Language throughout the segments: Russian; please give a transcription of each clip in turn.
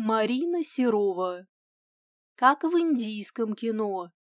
Марина Серова. Как в индийском кино.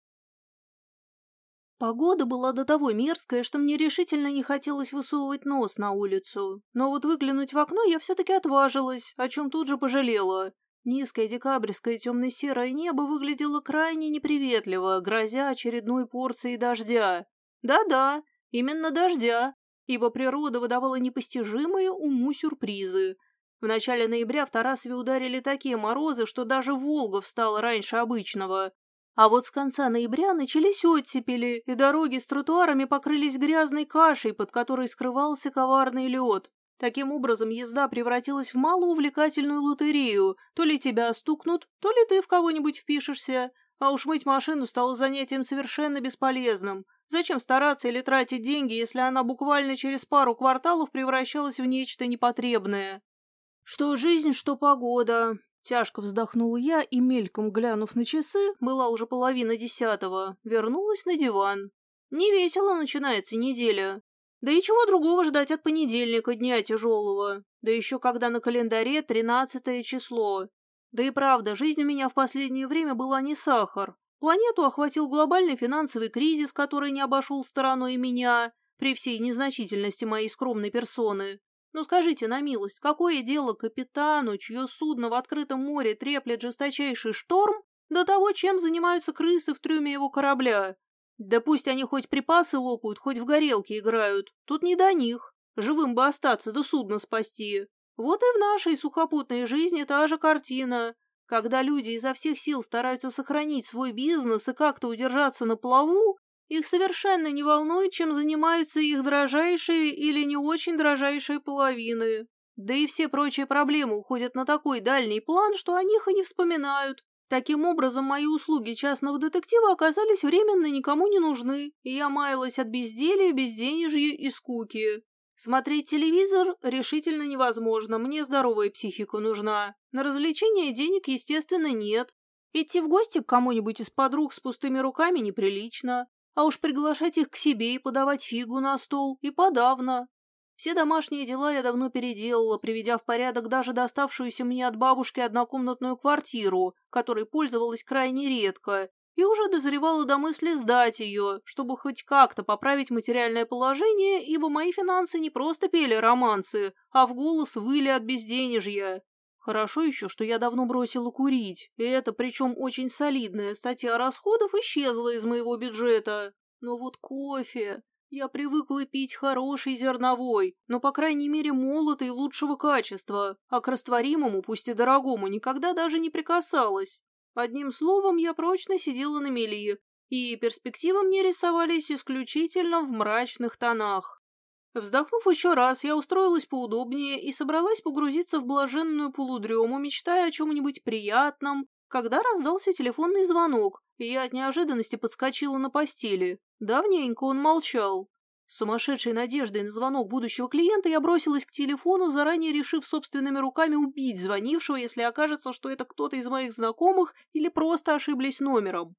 Погода была до того мерзкая, что мне решительно не хотелось высовывать нос на улицу. Но вот выглянуть в окно я все-таки отважилась, о чем тут же пожалела. Низкое декабрьское темно-серое небо выглядело крайне неприветливо, грозя очередной порцией дождя. Да-да, именно дождя, ибо природа выдавала непостижимые уму сюрпризы. В начале ноября в Тарасове ударили такие морозы, что даже Волга встала раньше обычного. А вот с конца ноября начались оттепели, и дороги с тротуарами покрылись грязной кашей, под которой скрывался коварный лед. Таким образом, езда превратилась в малоувлекательную лотерею. То ли тебя стукнут, то ли ты в кого-нибудь впишешься. А уж мыть машину стало занятием совершенно бесполезным. Зачем стараться или тратить деньги, если она буквально через пару кварталов превращалась в нечто непотребное? Что жизнь, что погода. Тяжко вздохнула я и, мельком глянув на часы, была уже половина десятого, вернулась на диван. Не весело начинается неделя. Да и чего другого ждать от понедельника, дня тяжелого. Да еще когда на календаре тринадцатое число. Да и правда, жизнь у меня в последнее время была не сахар. Планету охватил глобальный финансовый кризис, который не обошел стороной меня, при всей незначительности моей скромной персоны. Ну скажите на милость, какое дело капитану, чье судно в открытом море треплет жесточайший шторм, до того, чем занимаются крысы в трюме его корабля? Да пусть они хоть припасы лопают, хоть в горелке играют. Тут не до них. Живым бы остаться, да судно спасти. Вот и в нашей сухопутной жизни та же картина. Когда люди изо всех сил стараются сохранить свой бизнес и как-то удержаться на плаву, их совершенно не волнует, чем занимаются их дрожайшие или не очень дрожайшие половины. Да и все прочие проблемы уходят на такой дальний план, что о них и не вспоминают. Таким образом, мои услуги частного детектива оказались временно никому не нужны, и я маялась от безделия, безденежья и скуки. Смотреть телевизор решительно невозможно, мне здоровая психика нужна. На развлечения денег, естественно, нет. Идти в гости к кому-нибудь из подруг с пустыми руками неприлично. А уж приглашать их к себе и подавать фигу на стол и подавно. Все домашние дела я давно переделала, приведя в порядок даже доставшуюся мне от бабушки однокомнатную квартиру, которой пользовалась крайне редко, и уже дозревала до мысли сдать ее, чтобы хоть как-то поправить материальное положение, ибо мои финансы не просто пели романсы, а в голос выли от безденежья. Хорошо еще, что я давно бросила курить, и это, причем очень солидная статья расходов, исчезла из моего бюджета. Но вот кофе... Я привыкла пить хороший зерновой, но, по крайней мере, молотый лучшего качества, а к растворимому, пусть и дорогому, никогда даже не прикасалась. Одним словом, я прочно сидела на мели, и перспективы мне рисовались исключительно в мрачных тонах. Вздохнув еще раз, я устроилась поудобнее и собралась погрузиться в блаженную полудрему, мечтая о чем-нибудь приятном, когда раздался телефонный звонок, и я от неожиданности подскочила на постели. Давненько он молчал. С сумасшедшей надеждой на звонок будущего клиента я бросилась к телефону, заранее решив собственными руками убить звонившего, если окажется, что это кто-то из моих знакомых или просто ошиблись номером.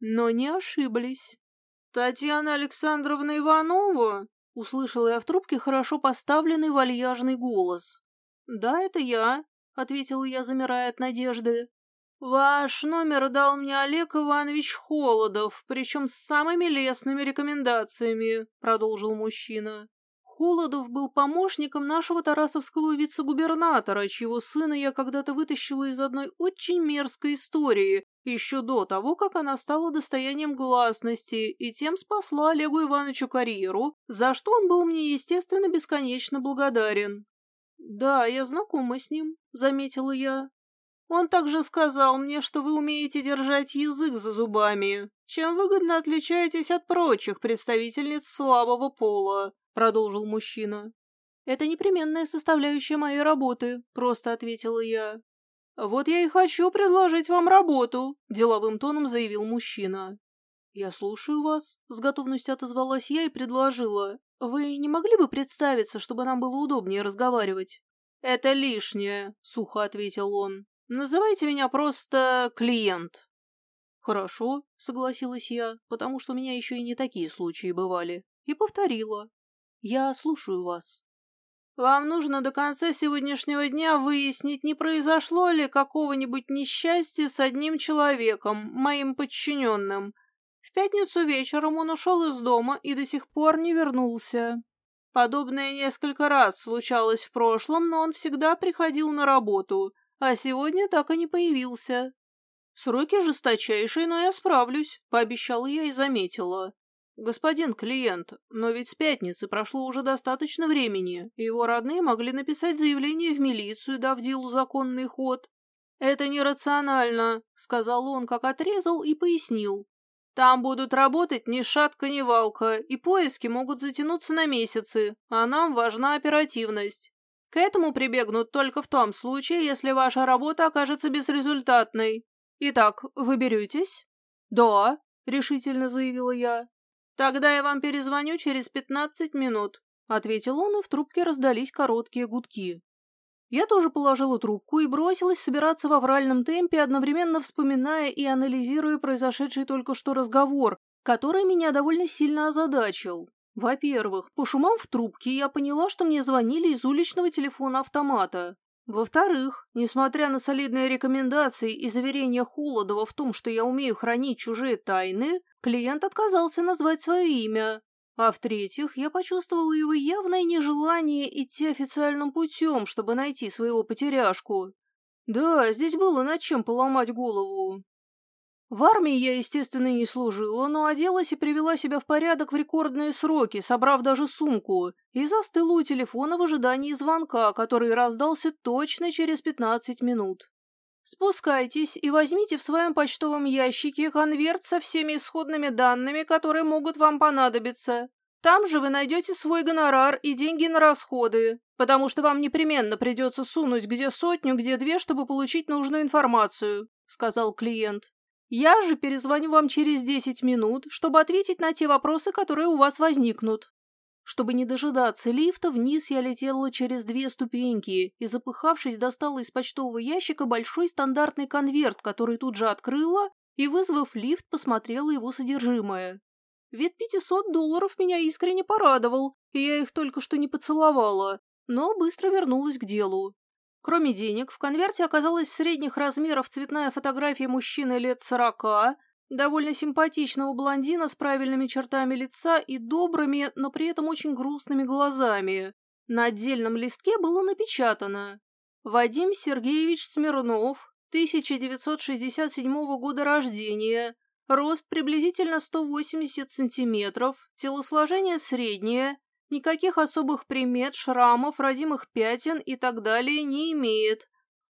Но не ошиблись. «Татьяна Александровна Иванова?» Услышала я в трубке хорошо поставленный вальяжный голос. «Да, это я», — ответила я, замирая от надежды. «Ваш номер дал мне Олег Иванович Холодов, причем с самыми лестными рекомендациями», — продолжил мужчина. Холодов был помощником нашего тарасовского вице-губернатора, чьего сына я когда-то вытащила из одной очень мерзкой истории, еще до того, как она стала достоянием гласности, и тем спасла Олегу Ивановичу карьеру, за что он был мне, естественно, бесконечно благодарен. «Да, я знакома с ним», — заметила я. «Он также сказал мне, что вы умеете держать язык за зубами, чем выгодно отличаетесь от прочих представительниц слабого пола продолжил мужчина. «Это непременная составляющая моей работы», — просто ответила я. «Вот я и хочу предложить вам работу», — деловым тоном заявил мужчина. «Я слушаю вас», — с готовностью отозвалась я и предложила. «Вы не могли бы представиться, чтобы нам было удобнее разговаривать?» «Это лишнее», — сухо ответил он. «Называйте меня просто клиент». «Хорошо», — согласилась я, потому что у меня еще и не такие случаи бывали, и повторила. Я слушаю вас. Вам нужно до конца сегодняшнего дня выяснить, не произошло ли какого-нибудь несчастья с одним человеком, моим подчиненным. В пятницу вечером он ушел из дома и до сих пор не вернулся. Подобное несколько раз случалось в прошлом, но он всегда приходил на работу, а сегодня так и не появился. Сроки жесточайшие, но я справлюсь, пообещала я и заметила. «Господин клиент, но ведь с пятницы прошло уже достаточно времени, и его родные могли написать заявление в милицию, дав делу законный ход». «Это нерационально», — сказал он, как отрезал, и пояснил. «Там будут работать ни шатка, ни валка, и поиски могут затянуться на месяцы, а нам важна оперативность. К этому прибегнут только в том случае, если ваша работа окажется безрезультатной. Итак, вы беретесь?» «Да», — решительно заявила я. «Тогда я вам перезвоню через пятнадцать минут», — ответил он, и в трубке раздались короткие гудки. Я тоже положила трубку и бросилась собираться в авральном темпе, одновременно вспоминая и анализируя произошедший только что разговор, который меня довольно сильно озадачил. Во-первых, по шумам в трубке я поняла, что мне звонили из уличного телефона автомата. Во-вторых, несмотря на солидные рекомендации и заверения Холодова в том, что я умею хранить чужие тайны, клиент отказался назвать свое имя. А в-третьих, я почувствовала его явное нежелание идти официальным путем, чтобы найти своего потеряшку. Да, здесь было над чем поломать голову. В армии я, естественно, не служила, но оделась и привела себя в порядок в рекордные сроки, собрав даже сумку, и застыла у телефона в ожидании звонка, который раздался точно через 15 минут. Спускайтесь и возьмите в своем почтовом ящике конверт со всеми исходными данными, которые могут вам понадобиться. Там же вы найдете свой гонорар и деньги на расходы, потому что вам непременно придется сунуть где сотню, где две, чтобы получить нужную информацию», — сказал клиент. Я же перезвоню вам через десять минут, чтобы ответить на те вопросы, которые у вас возникнут. Чтобы не дожидаться лифта, вниз я летела через две ступеньки и, запыхавшись, достала из почтового ящика большой стандартный конверт, который тут же открыла и, вызвав лифт, посмотрела его содержимое. Вид пятисот долларов меня искренне порадовал, и я их только что не поцеловала, но быстро вернулась к делу. Кроме денег, в конверте оказалась средних размеров цветная фотография мужчины лет сорока, довольно симпатичного блондина с правильными чертами лица и добрыми, но при этом очень грустными глазами. На отдельном листке было напечатано «Вадим Сергеевич Смирнов, 1967 года рождения, рост приблизительно 180 сантиметров, телосложение среднее, Никаких особых примет, шрамов, родимых пятен и так далее не имеет.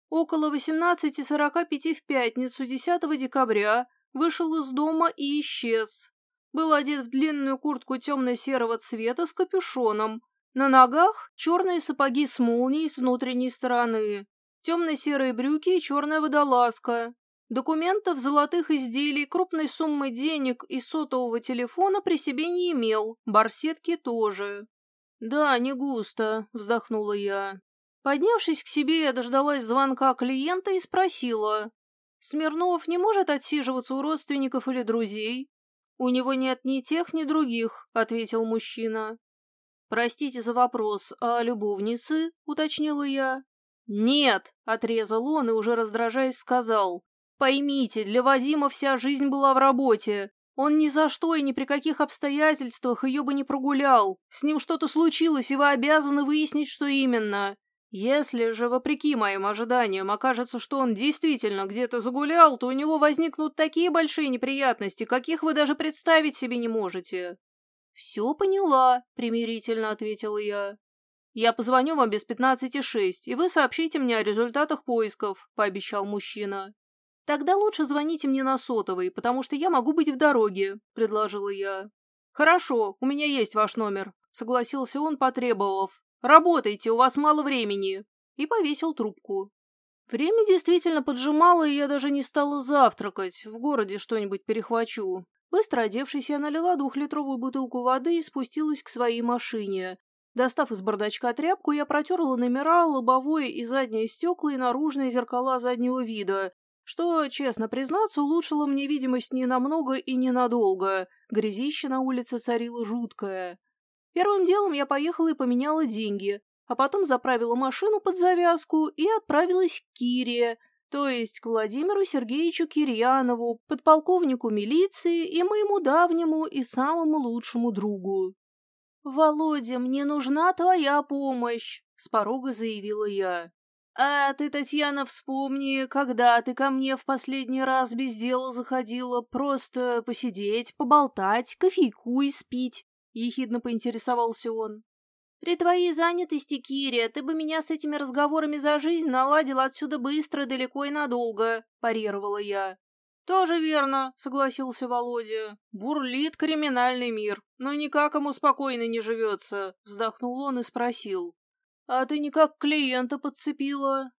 Около 18.45 в пятницу 10 декабря вышел из дома и исчез. Был одет в длинную куртку темно-серого цвета с капюшоном. На ногах черные сапоги с молнией с внутренней стороны, темно-серые брюки и черная водолазка. Документов, золотых изделий, крупной суммы денег и сотового телефона при себе не имел, барсетки тоже. «Да, не густо», — вздохнула я. Поднявшись к себе, я дождалась звонка клиента и спросила. «Смирнов не может отсиживаться у родственников или друзей?» «У него нет ни тех, ни других», — ответил мужчина. «Простите за вопрос, а любовницы?» — уточнила я. «Нет», — отрезал он и уже раздражаясь сказал. Поймите, для Вадима вся жизнь была в работе. Он ни за что и ни при каких обстоятельствах ее бы не прогулял. С ним что-то случилось, и вы обязаны выяснить, что именно. Если же, вопреки моим ожиданиям, окажется, что он действительно где-то загулял, то у него возникнут такие большие неприятности, каких вы даже представить себе не можете. «Все поняла», — примирительно ответила я. «Я позвоню вам без пятнадцати шесть, и вы сообщите мне о результатах поисков», — пообещал мужчина. «Тогда лучше звоните мне на сотовый, потому что я могу быть в дороге», — предложила я. «Хорошо, у меня есть ваш номер», — согласился он, потребовав. «Работайте, у вас мало времени», и повесил трубку. Время действительно поджимало, и я даже не стала завтракать, в городе что-нибудь перехвачу. Быстро одевшись, я налила двухлитровую бутылку воды и спустилась к своей машине. Достав из бардачка тряпку, я протерла номера, лобовое и заднее стекла и наружные зеркала заднего вида, что, честно признаться, улучшило мне видимость не намного и ненадолго. Грязище на улице царило жуткое. Первым делом я поехала и поменяла деньги, а потом заправила машину под завязку и отправилась к Кире, то есть к Владимиру Сергеевичу Кирьянову, подполковнику милиции и моему давнему и самому лучшему другу. «Володя, мне нужна твоя помощь», — с порога заявила я. «А ты, Татьяна, вспомни, когда ты ко мне в последний раз без дела заходила, просто посидеть, поболтать, кофейку и спить», — ехидно поинтересовался он. При твоей занятости, Кирия, ты бы меня с этими разговорами за жизнь наладил отсюда быстро, далеко и надолго, парировала я. «Тоже верно», — согласился Володя. «Бурлит криминальный мир, но никак ему спокойно не живется», — вздохнул он и спросил. «А ты никак клиента подцепила?»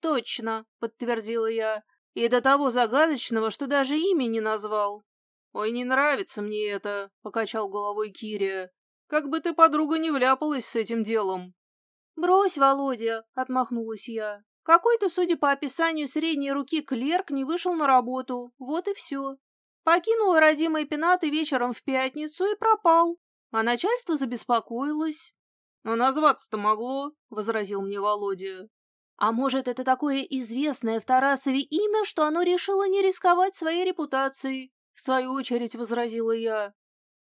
«Точно», — подтвердила я, «и до того загадочного, что даже имя не назвал». «Ой, не нравится мне это», — покачал головой Кирия. Как бы ты, подруга, не вляпалась с этим делом. «Брось, Володя», — отмахнулась я. «Какой-то, судя по описанию средней руки, клерк не вышел на работу. Вот и все. Покинул родимые пенаты вечером в пятницу и пропал. А начальство забеспокоилось». «Но назваться-то могло», — возразил мне Володя. «А может, это такое известное в Тарасове имя, что оно решило не рисковать своей репутацией?» В свою очередь возразила я.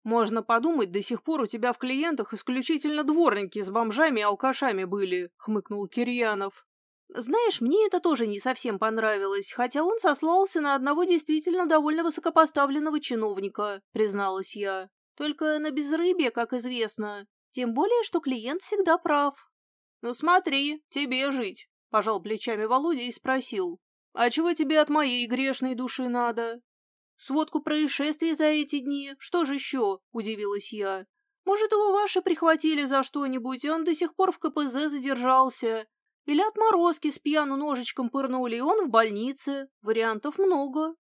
«Можно подумать, до сих пор у тебя в клиентах исключительно дворники с бомжами и алкашами были», — хмыкнул Кирьянов. «Знаешь, мне это тоже не совсем понравилось, хотя он сослался на одного действительно довольно высокопоставленного чиновника», — призналась я. «Только на безрыбье, как известно. Тем более, что клиент всегда прав». «Ну смотри, тебе жить», — пожал плечами Володя и спросил. «А чего тебе от моей грешной души надо?» Сводку происшествий за эти дни? Что же еще?» – удивилась я. «Может, его ваши прихватили за что-нибудь, и он до сих пор в КПЗ задержался? Или отморозки с пьяну ножичком пырнули, и он в больнице? Вариантов много».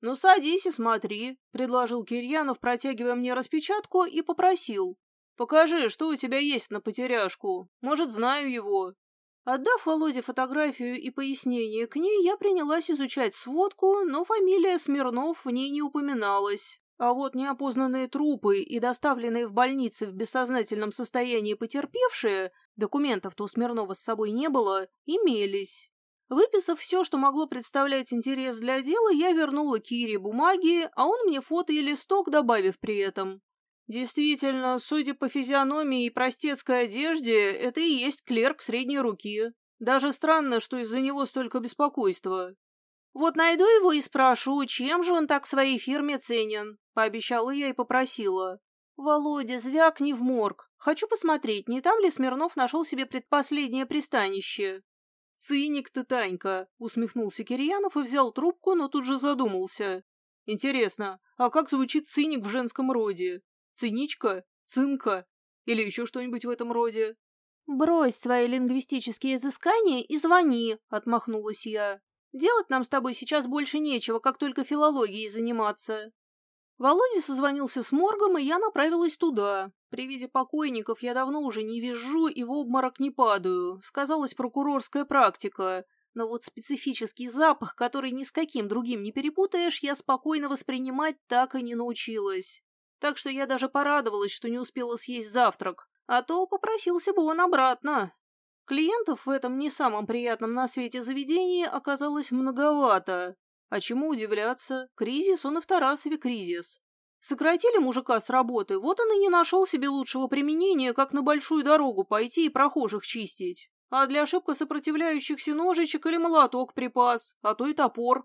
«Ну, садись и смотри», — предложил Кирьянов, протягивая мне распечатку, и попросил. «Покажи, что у тебя есть на потеряшку. Может, знаю его». Отдав Володе фотографию и пояснение к ней, я принялась изучать сводку, но фамилия Смирнов в ней не упоминалась. А вот неопознанные трупы и доставленные в больницы в бессознательном состоянии потерпевшие, документов-то у Смирнова с собой не было, имелись. Выписав все, что могло представлять интерес для дела, я вернула Кире бумаги, а он мне фото и листок, добавив при этом. Действительно, судя по физиономии и простецкой одежде, это и есть клерк средней руки. Даже странно, что из-за него столько беспокойства. Вот найду его и спрошу, чем же он так своей фирме ценен, пообещала я и попросила. Володя, звякни в морг. Хочу посмотреть, не там ли Смирнов нашел себе предпоследнее пристанище. «Циник ты, Танька!» — усмехнулся Кирьянов и взял трубку, но тут же задумался. «Интересно, а как звучит циник в женском роде? Циничка? Цинка? Или еще что-нибудь в этом роде?» «Брось свои лингвистические изыскания и звони», — отмахнулась я. «Делать нам с тобой сейчас больше нечего, как только филологией заниматься». Володя созвонился с моргом, и я направилась туда. При виде покойников я давно уже не вижу и в обморок не падаю. Сказалась прокурорская практика. Но вот специфический запах, который ни с каким другим не перепутаешь, я спокойно воспринимать так и не научилась так что я даже порадовалась, что не успела съесть завтрак, а то попросился бы он обратно. Клиентов в этом не самом приятном на свете заведении оказалось многовато. А чему удивляться? Кризис, он и в Тарасове кризис. Сократили мужика с работы, вот он и не нашел себе лучшего применения, как на большую дорогу пойти и прохожих чистить. А для ошибка сопротивляющихся ножичек или молоток припас, а то и топор.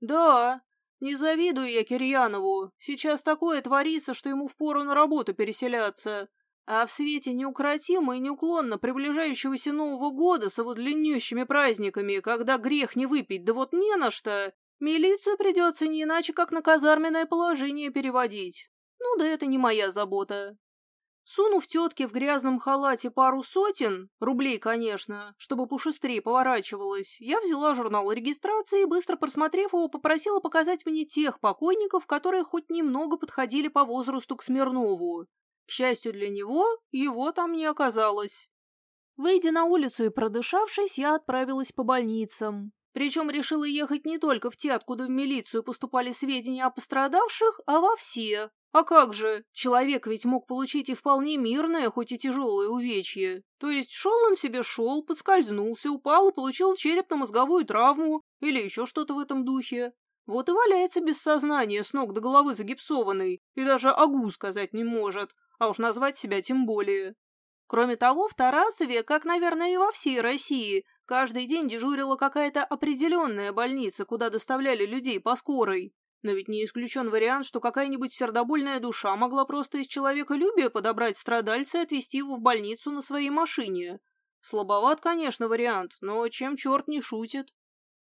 Да, не завидую я Кирьянову. Сейчас такое творится, что ему впору на работу переселяться. А в свете неукротимо и неуклонно приближающегося Нового года с его длиннющими праздниками, когда грех не выпить, да вот не на что, милицию придется не иначе, как на казарменное положение переводить. Ну да это не моя забота. Сунув тетке в грязном халате пару сотен, рублей, конечно, чтобы пошустрее поворачивалась, я взяла журнал регистрации и, быстро просмотрев его, попросила показать мне тех покойников, которые хоть немного подходили по возрасту к Смирнову. К счастью для него, его там не оказалось. Выйдя на улицу и продышавшись, я отправилась по больницам. Причем решила ехать не только в те, откуда в милицию поступали сведения о пострадавших, а во все, А как же? Человек ведь мог получить и вполне мирное, хоть и тяжелое увечье. То есть шел он себе шел, подскользнулся, упал и получил черепно-мозговую травму или еще что-то в этом духе. Вот и валяется без сознания, с ног до головы загипсованный, и даже агу сказать не может, а уж назвать себя тем более. Кроме того, в Тарасове, как, наверное, и во всей России, каждый день дежурила какая-то определенная больница, куда доставляли людей по скорой. Но ведь не исключен вариант, что какая-нибудь сердобольная душа могла просто из человеколюбия подобрать страдальца и отвезти его в больницу на своей машине. Слабоват, конечно, вариант, но чем черт не шутит.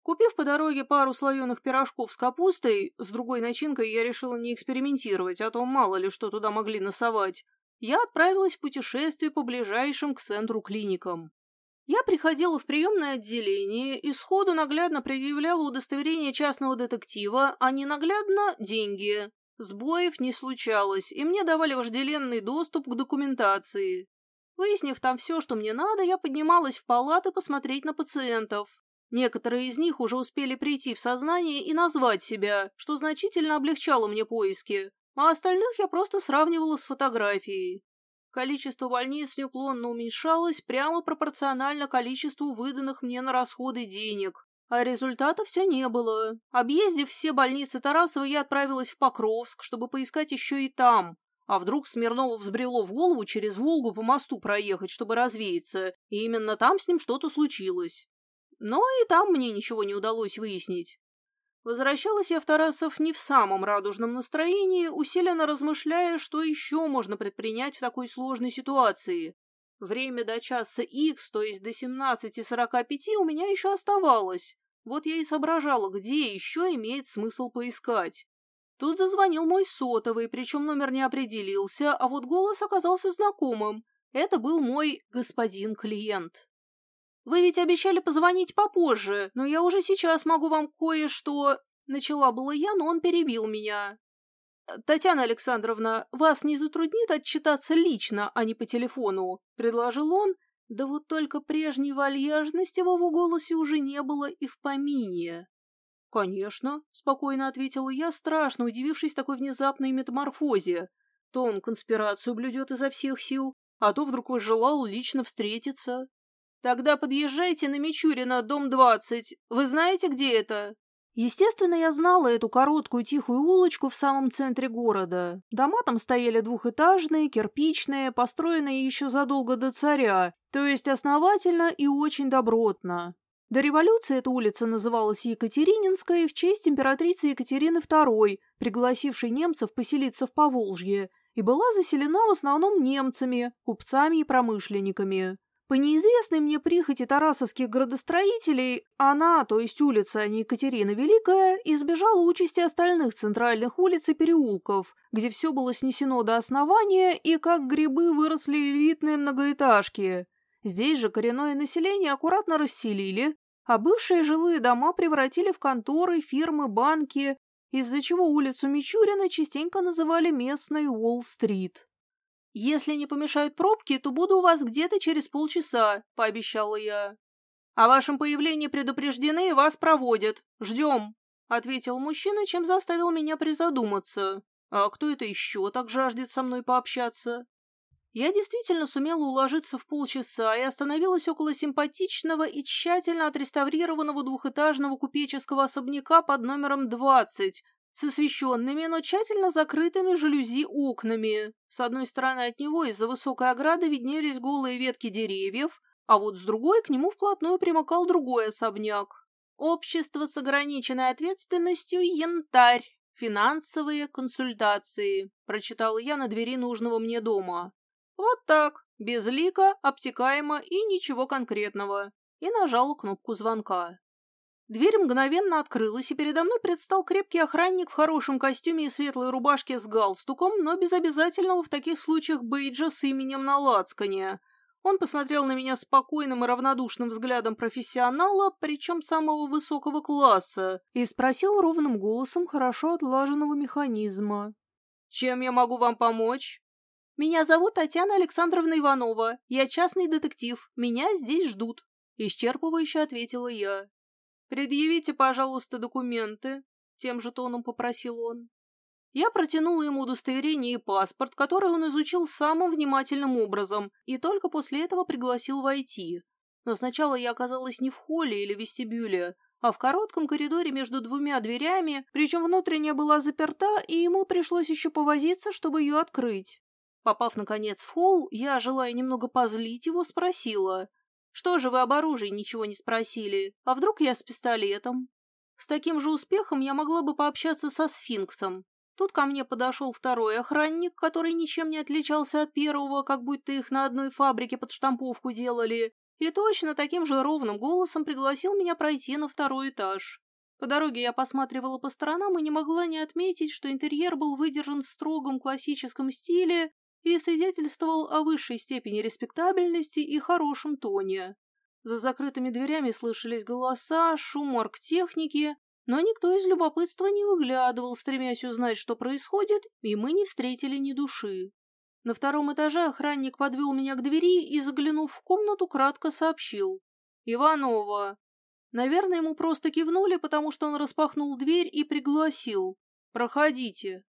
Купив по дороге пару слоеных пирожков с капустой, с другой начинкой я решила не экспериментировать, а то мало ли что туда могли насовать, я отправилась в путешествие по ближайшим к центру клиникам. Я приходила в приемное отделение и сходу наглядно предъявляла удостоверение частного детектива, а не наглядно – деньги. Сбоев не случалось, и мне давали вожделенный доступ к документации. Выяснив там все, что мне надо, я поднималась в палаты посмотреть на пациентов. Некоторые из них уже успели прийти в сознание и назвать себя, что значительно облегчало мне поиски, а остальных я просто сравнивала с фотографией. Количество больниц неуклонно уменьшалось прямо пропорционально количеству выданных мне на расходы денег. А результата все не было. Объездив все больницы Тарасова, я отправилась в Покровск, чтобы поискать еще и там. А вдруг Смирнову взбрело в голову через Волгу по мосту проехать, чтобы развеяться, и именно там с ним что-то случилось. Но и там мне ничего не удалось выяснить. Возвращалась я в Тарасов не в самом радужном настроении, усиленно размышляя, что еще можно предпринять в такой сложной ситуации. Время до часа Х, то есть до 17.45, у меня еще оставалось. Вот я и соображала, где еще имеет смысл поискать. Тут зазвонил мой сотовый, причем номер не определился, а вот голос оказался знакомым. Это был мой господин клиент. «Вы ведь обещали позвонить попозже, но я уже сейчас могу вам кое-что...» Начала было я, но он перебил меня. «Татьяна Александровна, вас не затруднит отчитаться лично, а не по телефону?» — предложил он. Да вот только прежней вальяжности в его голосе уже не было и в помине. «Конечно», — спокойно ответила я, страшно удивившись такой внезапной метаморфозе. То он конспирацию блюдет изо всех сил, а то вдруг возжелал лично встретиться. Тогда подъезжайте на Мичурина, дом 20. Вы знаете, где это? Естественно, я знала эту короткую тихую улочку в самом центре города. Дома там стояли двухэтажные, кирпичные, построенные еще задолго до царя, то есть основательно и очень добротно. До революции эта улица называлась Екатерининская в честь императрицы Екатерины II, пригласившей немцев поселиться в Поволжье, и была заселена в основном немцами, купцами и промышленниками. По неизвестной мне прихоти тарасовских градостроителей, она, то есть улица, а не Екатерина Великая, избежала участи остальных центральных улиц и переулков, где все было снесено до основания и как грибы выросли элитные многоэтажки. Здесь же коренное население аккуратно расселили, а бывшие жилые дома превратили в конторы, фирмы, банки, из-за чего улицу Мичурина частенько называли местной Уолл-стрит. «Если не помешают пробки, то буду у вас где-то через полчаса», — пообещала я. «О вашем появлении предупреждены и вас проводят. Ждем», — ответил мужчина, чем заставил меня призадуматься. «А кто это еще так жаждет со мной пообщаться?» Я действительно сумела уложиться в полчаса и остановилась около симпатичного и тщательно отреставрированного двухэтажного купеческого особняка под номером 20, с освещенными, но тщательно закрытыми жалюзи окнами. С одной стороны от него из-за высокой ограды виднелись голые ветки деревьев, а вот с другой к нему вплотную примыкал другой особняк. Общество с ограниченной ответственностью «Янтарь». Финансовые консультации, прочитала я на двери нужного мне дома. Вот так, безлико, обтекаемо и ничего конкретного. И нажала кнопку звонка. Дверь мгновенно открылась, и передо мной предстал крепкий охранник в хорошем костюме и светлой рубашке с галстуком, но без обязательного в таких случаях бейджа с именем на лацкане. Он посмотрел на меня спокойным и равнодушным взглядом профессионала, причем самого высокого класса, и спросил ровным голосом хорошо отлаженного механизма. «Чем я могу вам помочь?» «Меня зовут Татьяна Александровна Иванова. Я частный детектив. Меня здесь ждут», — исчерпывающе ответила я. «Предъявите, пожалуйста, документы», — тем же тоном попросил он. Я протянула ему удостоверение и паспорт, который он изучил самым внимательным образом, и только после этого пригласил войти. Но сначала я оказалась не в холле или вестибюле, а в коротком коридоре между двумя дверями, причем внутренняя была заперта, и ему пришлось еще повозиться, чтобы ее открыть. Попав, наконец, в холл, я, желая немного позлить его, спросила, «Что же вы об оружии ничего не спросили? А вдруг я с пистолетом?» С таким же успехом я могла бы пообщаться со сфинксом. Тут ко мне подошел второй охранник, который ничем не отличался от первого, как будто их на одной фабрике под штамповку делали, и точно таким же ровным голосом пригласил меня пройти на второй этаж. По дороге я посматривала по сторонам и не могла не отметить, что интерьер был выдержан в строгом классическом стиле и свидетельствовал о высшей степени респектабельности и хорошем тоне. За закрытыми дверями слышались голоса, шум оргтехники, но никто из любопытства не выглядывал, стремясь узнать, что происходит, и мы не встретили ни души. На втором этаже охранник подвел меня к двери и, заглянув в комнату, кратко сообщил. «Иванова». Наверное, ему просто кивнули, потому что он распахнул дверь и пригласил. «Проходите».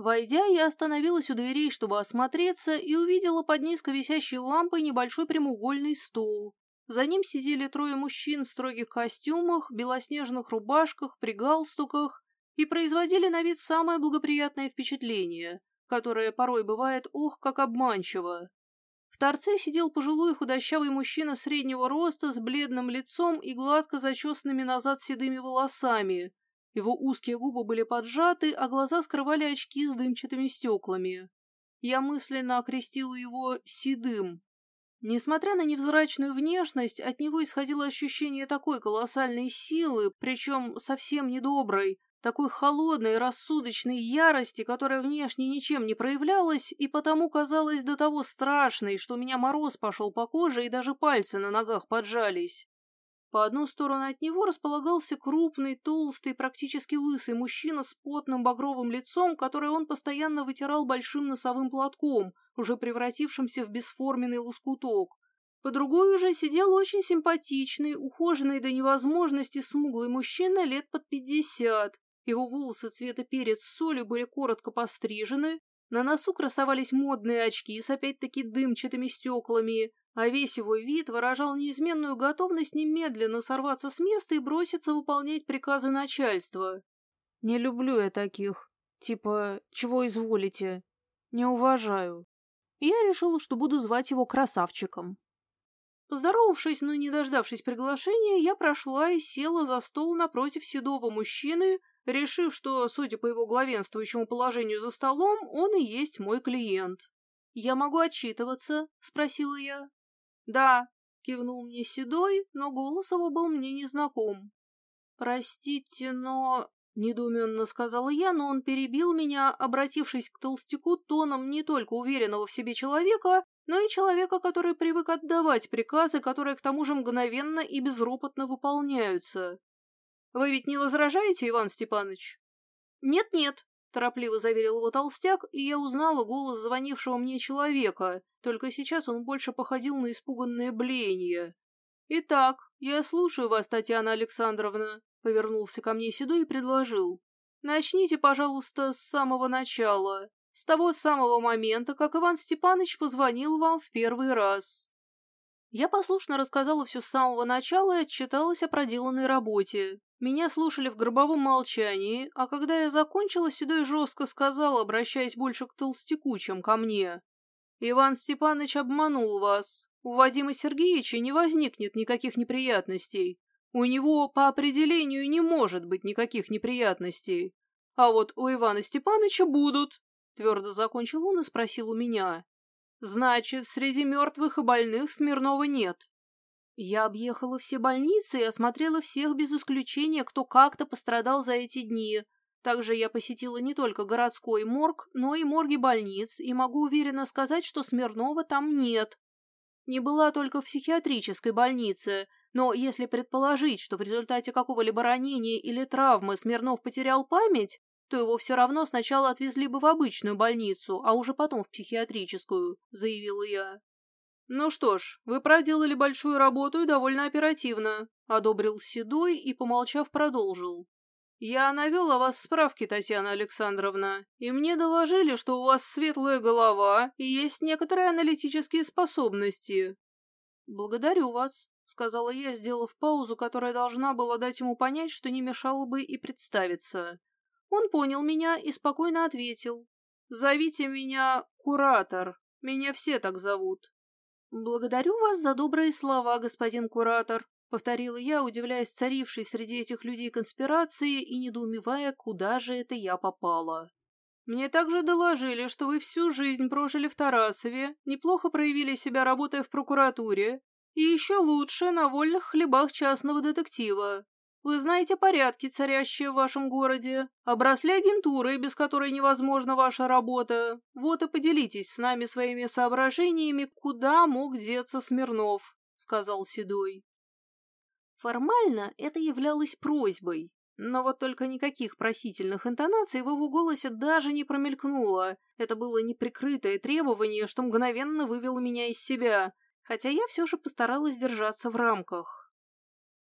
Войдя, я остановилась у дверей, чтобы осмотреться, и увидела под низко висящей лампой небольшой прямоугольный стол. За ним сидели трое мужчин в строгих костюмах, белоснежных рубашках, при галстуках и производили на вид самое благоприятное впечатление, которое порой бывает ох, как обманчиво. В торце сидел пожилой худощавый мужчина среднего роста с бледным лицом и гладко зачесанными назад седыми волосами, его узкие губы были поджаты, а глаза скрывали очки с дымчатыми стеклами. Я мысленно окрестила его «седым». Несмотря на невзрачную внешность, от него исходило ощущение такой колоссальной силы, причем совсем недоброй, такой холодной, рассудочной ярости, которая внешне ничем не проявлялась и потому казалась до того страшной, что у меня мороз пошел по коже и даже пальцы на ногах поджались. По одну сторону от него располагался крупный, толстый, практически лысый мужчина с потным багровым лицом, которое он постоянно вытирал большим носовым платком, уже превратившимся в бесформенный лоскуток. По другой уже сидел очень симпатичный, ухоженный до невозможности смуглый мужчина лет под пятьдесят. Его волосы цвета перец с солью были коротко пострижены, на носу красовались модные очки с опять-таки дымчатыми стеклами, а весь его вид выражал неизменную готовность немедленно сорваться с места и броситься выполнять приказы начальства. Не люблю я таких. Типа, чего изволите? Не уважаю. И я решила, что буду звать его красавчиком. Поздоровавшись, но не дождавшись приглашения, я прошла и села за стол напротив седого мужчины, решив, что, судя по его главенствующему положению за столом, он и есть мой клиент. «Я могу отчитываться?» — спросила я. «Да», — кивнул мне Седой, но голос его был мне незнаком. «Простите, но...» — недоуменно сказала я, но он перебил меня, обратившись к толстяку тоном не только уверенного в себе человека, но и человека, который привык отдавать приказы, которые к тому же мгновенно и безропотно выполняются. «Вы ведь не возражаете, Иван Степанович?» «Нет-нет», — торопливо заверил его толстяк, и я узнала голос звонившего мне человека, только сейчас он больше походил на испуганное блеяние. «Итак, я слушаю вас, Татьяна Александровна», — повернулся ко мне Седой и предложил. «Начните, пожалуйста, с самого начала, с того самого момента, как Иван Степанович позвонил вам в первый раз». Я послушно рассказала все с самого начала и отчиталась о проделанной работе. Меня слушали в гробовом молчании, а когда я закончила, Седой жестко сказал, обращаясь больше к толстяку, чем ко мне. «Иван Степанович обманул вас. У Вадима Сергеевича не возникнет никаких неприятностей. У него по определению не может быть никаких неприятностей. А вот у Ивана Степановича будут», — твердо закончил он и спросил у меня. Значит, среди мертвых и больных Смирнова нет. Я объехала все больницы и осмотрела всех без исключения, кто как-то пострадал за эти дни. Также я посетила не только городской морг, но и морги больниц, и могу уверенно сказать, что Смирнова там нет. Не была только в психиатрической больнице, но если предположить, что в результате какого-либо ранения или травмы Смирнов потерял память, то его все равно сначала отвезли бы в обычную больницу, а уже потом в психиатрическую», — заявила я. «Ну что ж, вы проделали большую работу и довольно оперативно», — одобрил Седой и, помолчав, продолжил. «Я навел о вас справки, Татьяна Александровна, и мне доложили, что у вас светлая голова и есть некоторые аналитические способности». «Благодарю вас», — сказала я, сделав паузу, которая должна была дать ему понять, что не мешало бы и представиться. Он понял меня и спокойно ответил. «Зовите меня Куратор. Меня все так зовут». «Благодарю вас за добрые слова, господин Куратор», — повторила я, удивляясь царившей среди этих людей конспирации и недоумевая, куда же это я попала. «Мне также доложили, что вы всю жизнь прожили в Тарасове, неплохо проявили себя, работая в прокуратуре, и еще лучше на вольных хлебах частного детектива. Вы знаете порядки, царящие в вашем городе, обросли агентурой, без которой невозможна ваша работа. Вот и поделитесь с нами своими соображениями, куда мог деться Смирнов», — сказал Седой. Формально это являлось просьбой, но вот только никаких просительных интонаций в его голосе даже не промелькнуло. Это было неприкрытое требование, что мгновенно вывело меня из себя, хотя я все же постаралась держаться в рамках.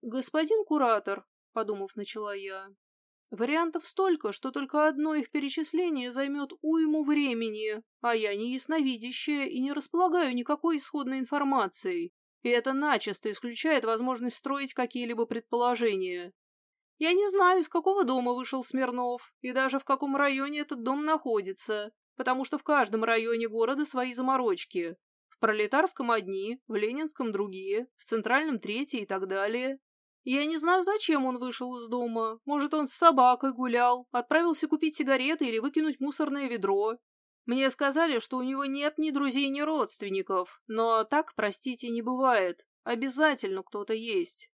«Господин куратор», — подумав, начала я, — «вариантов столько, что только одно их перечисление займет уйму времени, а я не ясновидящая и не располагаю никакой исходной информацией и это начисто исключает возможность строить какие-либо предположения. Я не знаю, из какого дома вышел Смирнов, и даже в каком районе этот дом находится, потому что в каждом районе города свои заморочки. В Пролетарском одни, в Ленинском другие, в Центральном третьи и так далее. Я не знаю, зачем он вышел из дома. Может, он с собакой гулял, отправился купить сигареты или выкинуть мусорное ведро. Мне сказали, что у него нет ни друзей, ни родственников, но так, простите, не бывает. Обязательно кто-то есть.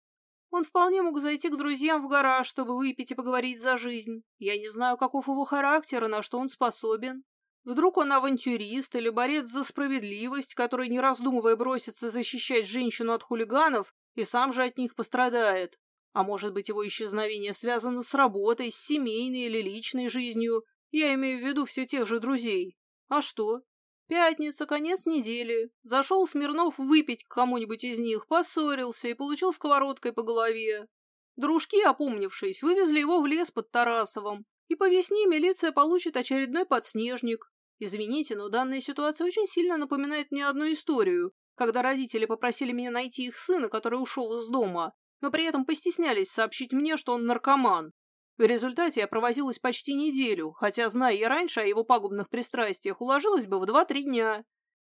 Он вполне мог зайти к друзьям в гараж, чтобы выпить и поговорить за жизнь. Я не знаю, каков его характер и на что он способен. Вдруг он авантюрист или борец за справедливость, который, не раздумывая, бросится защищать женщину от хулиганов и сам же от них пострадает. А может быть, его исчезновение связано с работой, с семейной или личной жизнью. Я имею в виду все тех же друзей. А что? Пятница, конец недели. Зашел Смирнов выпить к кому-нибудь из них, поссорился и получил сковородкой по голове. Дружки, опомнившись, вывезли его в лес под Тарасовым. И по весне милиция получит очередной подснежник. Извините, но данная ситуация очень сильно напоминает мне одну историю, когда родители попросили меня найти их сына, который ушел из дома, но при этом постеснялись сообщить мне, что он наркоман. В результате я провозилась почти неделю, хотя, зная я раньше о его пагубных пристрастиях, уложилась бы в два-три дня.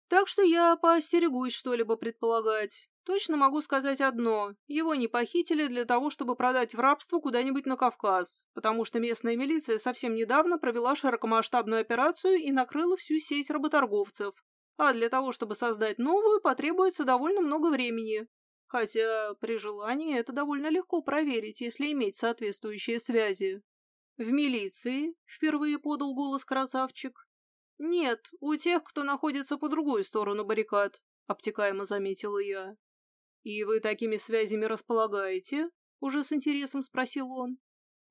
Так что я поостерегусь что-либо предполагать. Точно могу сказать одно. Его не похитили для того, чтобы продать в рабство куда-нибудь на Кавказ, потому что местная милиция совсем недавно провела широкомасштабную операцию и накрыла всю сеть работорговцев. А для того, чтобы создать новую, потребуется довольно много времени. Хотя при желании это довольно легко проверить, если иметь соответствующие связи. В милиции впервые подал голос красавчик. Нет, у тех, кто находится по другую сторону баррикад, обтекаемо заметила я. И вы такими связями располагаете? Уже с интересом спросил он.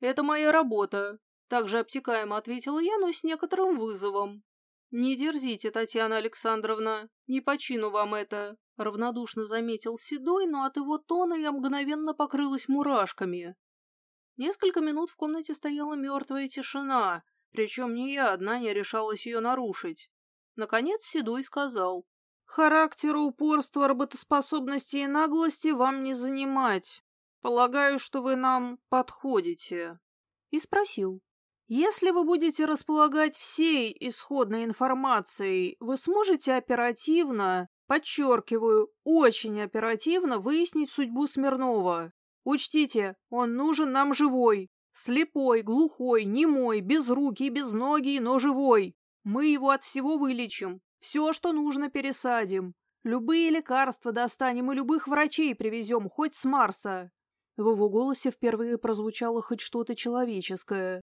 Это моя работа, также обтекаемо ответила я, но с некоторым вызовом. «Не дерзите, Татьяна Александровна, не почину вам это», — равнодушно заметил Седой, но от его тона я мгновенно покрылась мурашками. Несколько минут в комнате стояла мертвая тишина, причем ни я одна не решалась ее нарушить. Наконец Седой сказал, «Характера, упорства, работоспособности и наглости вам не занимать. Полагаю, что вы нам подходите». И спросил, если вы будете располагать всей исходной информацией, вы сможете оперативно, подчеркиваю, очень оперативно выяснить судьбу Смирнова. Учтите, он нужен нам живой. Слепой, глухой, немой, безрукий, безногий, но живой. Мы его от всего вылечим. Все, что нужно, пересадим. Любые лекарства достанем и любых врачей привезем, хоть с Марса. В его голосе впервые прозвучало хоть что-то человеческое.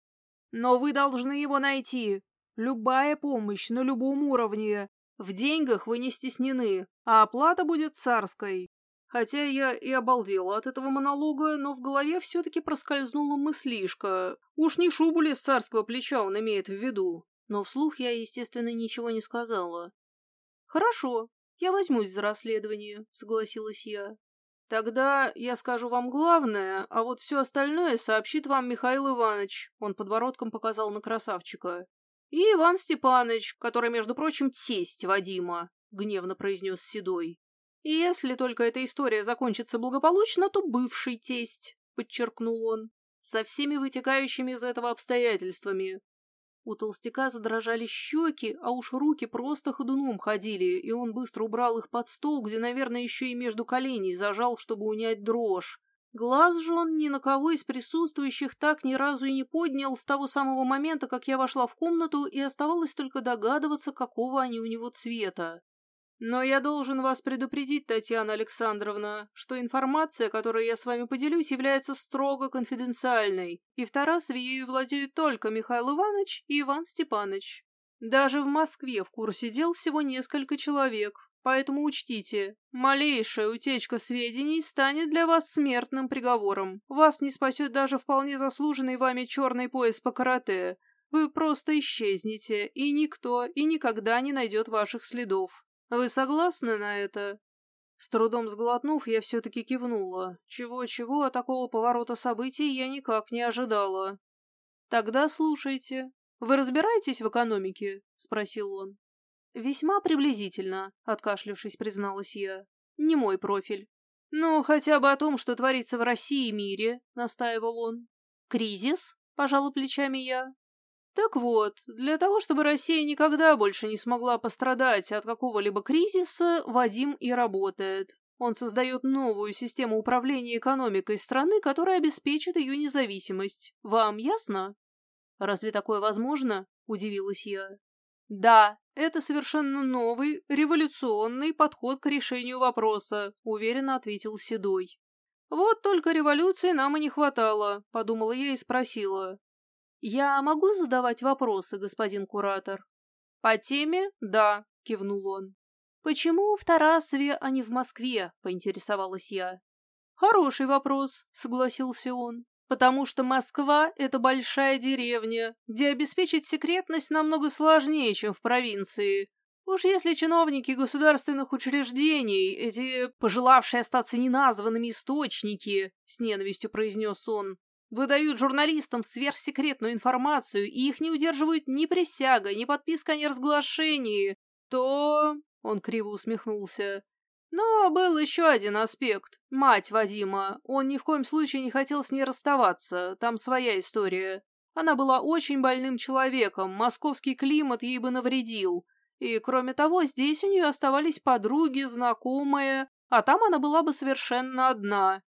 Но вы должны его найти. Любая помощь на любом уровне. В деньгах вы не стеснены, а оплата будет царской. Хотя я и обалдела от этого монолога, но в голове все-таки проскользнула мыслишка. Уж не шубу ли с царского плеча он имеет в виду? Но вслух я, естественно, ничего не сказала. «Хорошо, я возьмусь за расследование», — согласилась я. Тогда я скажу вам главное, а вот все остальное сообщит вам Михаил Иванович, он подбородком показал на красавчика. И Иван Степанович, который, между прочим, тесть Вадима, гневно произнес Седой. И если только эта история закончится благополучно, то бывший тесть, подчеркнул он, со всеми вытекающими из этого обстоятельствами. У толстяка задрожали щеки, а уж руки просто ходуном ходили, и он быстро убрал их под стол, где, наверное, еще и между коленей зажал, чтобы унять дрожь. Глаз же он ни на кого из присутствующих так ни разу и не поднял с того самого момента, как я вошла в комнату, и оставалось только догадываться, какого они у него цвета. Но я должен вас предупредить, Татьяна Александровна, что информация, которой я с вами поделюсь, является строго конфиденциальной, и в Тарасове ею владеют только Михаил Иванович и Иван Степанович. Даже в Москве в курсе дел всего несколько человек, поэтому учтите, малейшая утечка сведений станет для вас смертным приговором. Вас не спасет даже вполне заслуженный вами черный пояс по карате. Вы просто исчезнете, и никто и никогда не найдет ваших следов. Вы согласны на это?» С трудом сглотнув, я все-таки кивнула. Чего-чего, а такого поворота событий я никак не ожидала. «Тогда слушайте. Вы разбираетесь в экономике?» — спросил он. «Весьма приблизительно», — откашлившись, призналась я. «Не мой профиль». «Ну, хотя бы о том, что творится в России и мире», — настаивал он. «Кризис?» — пожала плечами я. Так вот, для того, чтобы Россия никогда больше не смогла пострадать от какого-либо кризиса, Вадим и работает. Он создает новую систему управления экономикой страны, которая обеспечит ее независимость. Вам ясно? Разве такое возможно? Удивилась я. Да, это совершенно новый, революционный подход к решению вопроса, уверенно ответил Седой. Вот только революции нам и не хватало, подумала я и спросила. «Я могу задавать вопросы, господин куратор?» «По теме — да», — кивнул он. «Почему в Тарасове, а не в Москве?» — поинтересовалась я. «Хороший вопрос», — согласился он. «Потому что Москва — это большая деревня, где обеспечить секретность намного сложнее, чем в провинции. Уж если чиновники государственных учреждений, эти пожелавшие остаться неназванными источники, — с ненавистью произнес он, выдают журналистам сверхсекретную информацию, и их не удерживают ни присяга, ни подписка о неразглашении, то...» Он криво усмехнулся. Но был еще один аспект. Мать Вадима. Он ни в коем случае не хотел с ней расставаться. Там своя история. Она была очень больным человеком, московский климат ей бы навредил. И, кроме того, здесь у нее оставались подруги, знакомые, а там она была бы совершенно одна.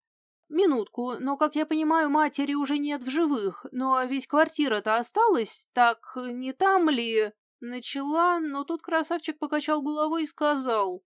«Минутку, но, как я понимаю, матери уже нет в живых, но ведь квартира-то осталась, так не там ли?» Начала, но тут красавчик покачал головой и сказал.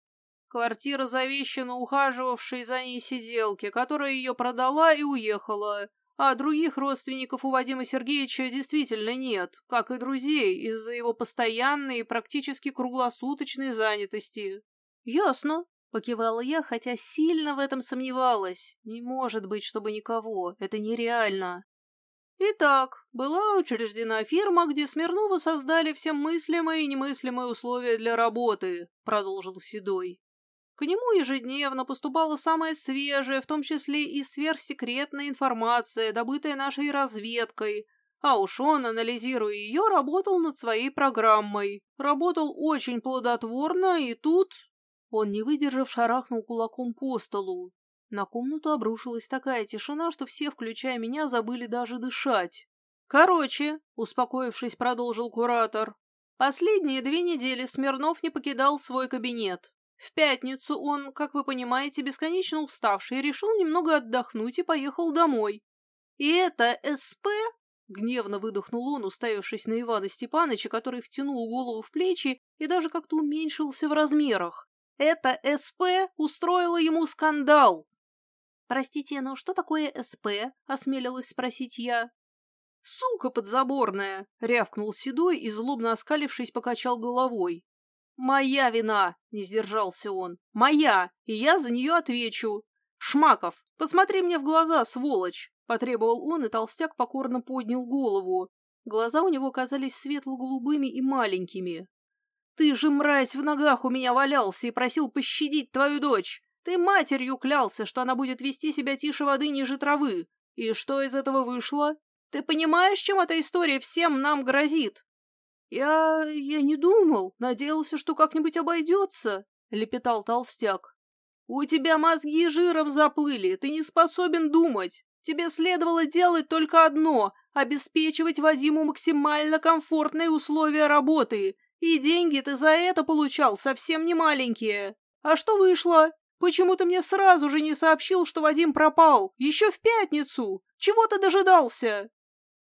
«Квартира завещана ухаживавшей за ней сиделке, которая ее продала и уехала, а других родственников у Вадима Сергеевича действительно нет, как и друзей, из-за его постоянной и практически круглосуточной занятости». «Ясно», Покивала я, хотя сильно в этом сомневалась. Не может быть, чтобы никого. Это нереально. Итак, была учреждена фирма, где Смирновы создали все мыслимые и немыслимые условия для работы, продолжил Седой. К нему ежедневно поступала самая свежая, в том числе и сверхсекретная информация, добытая нашей разведкой, а уж он, анализируя ее, работал над своей программой. Работал очень плодотворно, и тут он, не выдержав, шарахнул кулаком по столу. На комнату обрушилась такая тишина, что все, включая меня, забыли даже дышать. «Короче», — успокоившись, продолжил куратор, «последние две недели Смирнов не покидал свой кабинет. В пятницу он, как вы понимаете, бесконечно уставший, решил немного отдохнуть и поехал домой. И это СП Гневно выдохнул он, уставившись на Ивана Степановича, который втянул голову в плечи и даже как-то уменьшился в размерах. Это СП устроило ему скандал. «Простите, но что такое СП?» — осмелилась спросить я. «Сука подзаборная!» — рявкнул Седой и, злобно оскалившись, покачал головой. «Моя вина!» — не сдержался он. «Моя! И я за нее отвечу!» «Шмаков, посмотри мне в глаза, сволочь!» — потребовал он, и толстяк покорно поднял голову. Глаза у него казались светло-голубыми и маленькими. Ты же, мразь, в ногах у меня валялся и просил пощадить твою дочь. Ты матерью клялся, что она будет вести себя тише воды ниже травы. И что из этого вышло? Ты понимаешь, чем эта история всем нам грозит?» «Я... я не думал. Надеялся, что как-нибудь обойдется», — лепетал толстяк. «У тебя мозги жиром заплыли, ты не способен думать. Тебе следовало делать только одно — обеспечивать Вадиму максимально комфортные условия работы, и деньги ты за это получал совсем не маленькие. А что вышло? Почему ты мне сразу же не сообщил, что Вадим пропал? Еще в пятницу! Чего ты дожидался?»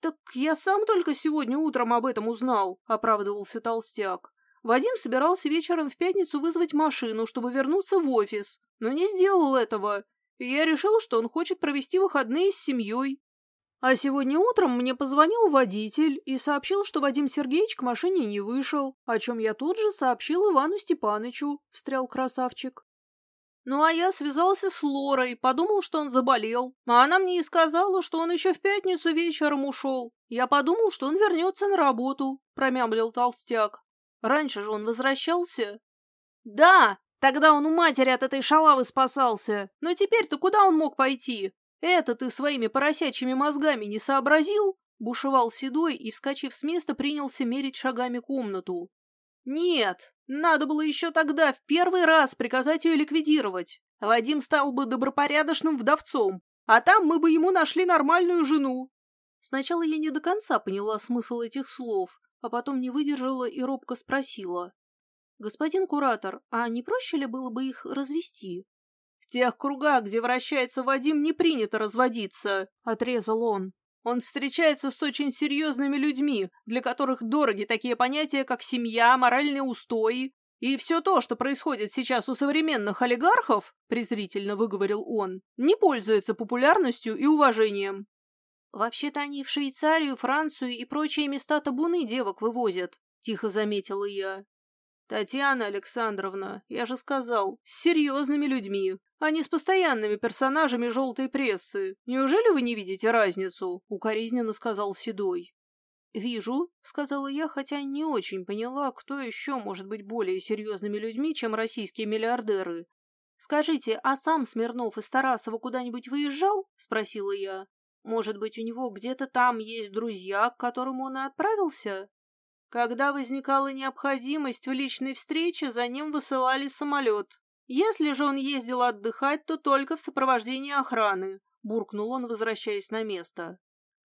«Так я сам только сегодня утром об этом узнал», — оправдывался толстяк. Вадим собирался вечером в пятницу вызвать машину, чтобы вернуться в офис, но не сделал этого, и я решил, что он хочет провести выходные с семьей. А сегодня утром мне позвонил водитель и сообщил, что Вадим Сергеевич к машине не вышел, о чем я тут же сообщил Ивану Степанычу, — встрял красавчик. Ну, а я связался с Лорой, подумал, что он заболел. А она мне и сказала, что он еще в пятницу вечером ушел. Я подумал, что он вернется на работу, промямлил толстяк. Раньше же он возвращался. Да, тогда он у матери от этой шалавы спасался. Но теперь-то куда он мог пойти? Это ты своими поросячьими мозгами не сообразил? Бушевал Седой и, вскочив с места, принялся мерить шагами комнату. Нет, надо было еще тогда в первый раз приказать ее ликвидировать. Вадим стал бы добропорядочным вдовцом, а там мы бы ему нашли нормальную жену. Сначала я не до конца поняла смысл этих слов, а потом не выдержала и робко спросила. «Господин куратор, а не проще ли было бы их развести?» «В тех кругах, где вращается Вадим, не принято разводиться», — отрезал он. Он встречается с очень серьезными людьми, для которых дороги такие понятия, как семья, моральные устои. И все то, что происходит сейчас у современных олигархов, презрительно выговорил он, не пользуется популярностью и уважением. «Вообще-то они в Швейцарию, Францию и прочие места табуны девок вывозят», — тихо заметила я. «Татьяна Александровна, я же сказал, с серьезными людьми, а не с постоянными персонажами желтой прессы. Неужели вы не видите разницу?» — укоризненно сказал Седой. «Вижу», — сказала я, хотя не очень поняла, кто еще может быть более серьезными людьми, чем российские миллиардеры. «Скажите, а сам Смирнов из Тарасова куда-нибудь выезжал?» — спросила я. «Может быть, у него где-то там есть друзья, к которым он и отправился?» Когда возникала необходимость в личной встрече, за ним высылали самолет. Если же он ездил отдыхать, то только в сопровождении охраны, буркнул он, возвращаясь на место.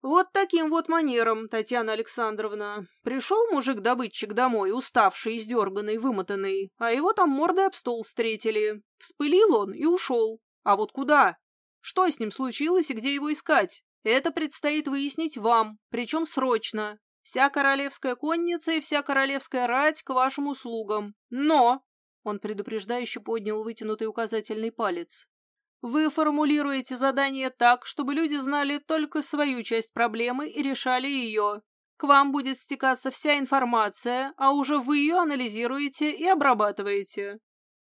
Вот таким вот манером, Татьяна Александровна. Пришел мужик-добытчик домой, уставший, издерганный, вымотанный, а его там мордой об стол встретили. Вспылил он и ушел. А вот куда? Что с ним случилось и где его искать? Это предстоит выяснить вам, причем срочно. Вся королевская конница и вся королевская рать к вашим услугам. Но...» Он предупреждающе поднял вытянутый указательный палец. «Вы формулируете задание так, чтобы люди знали только свою часть проблемы и решали ее. К вам будет стекаться вся информация, а уже вы ее анализируете и обрабатываете».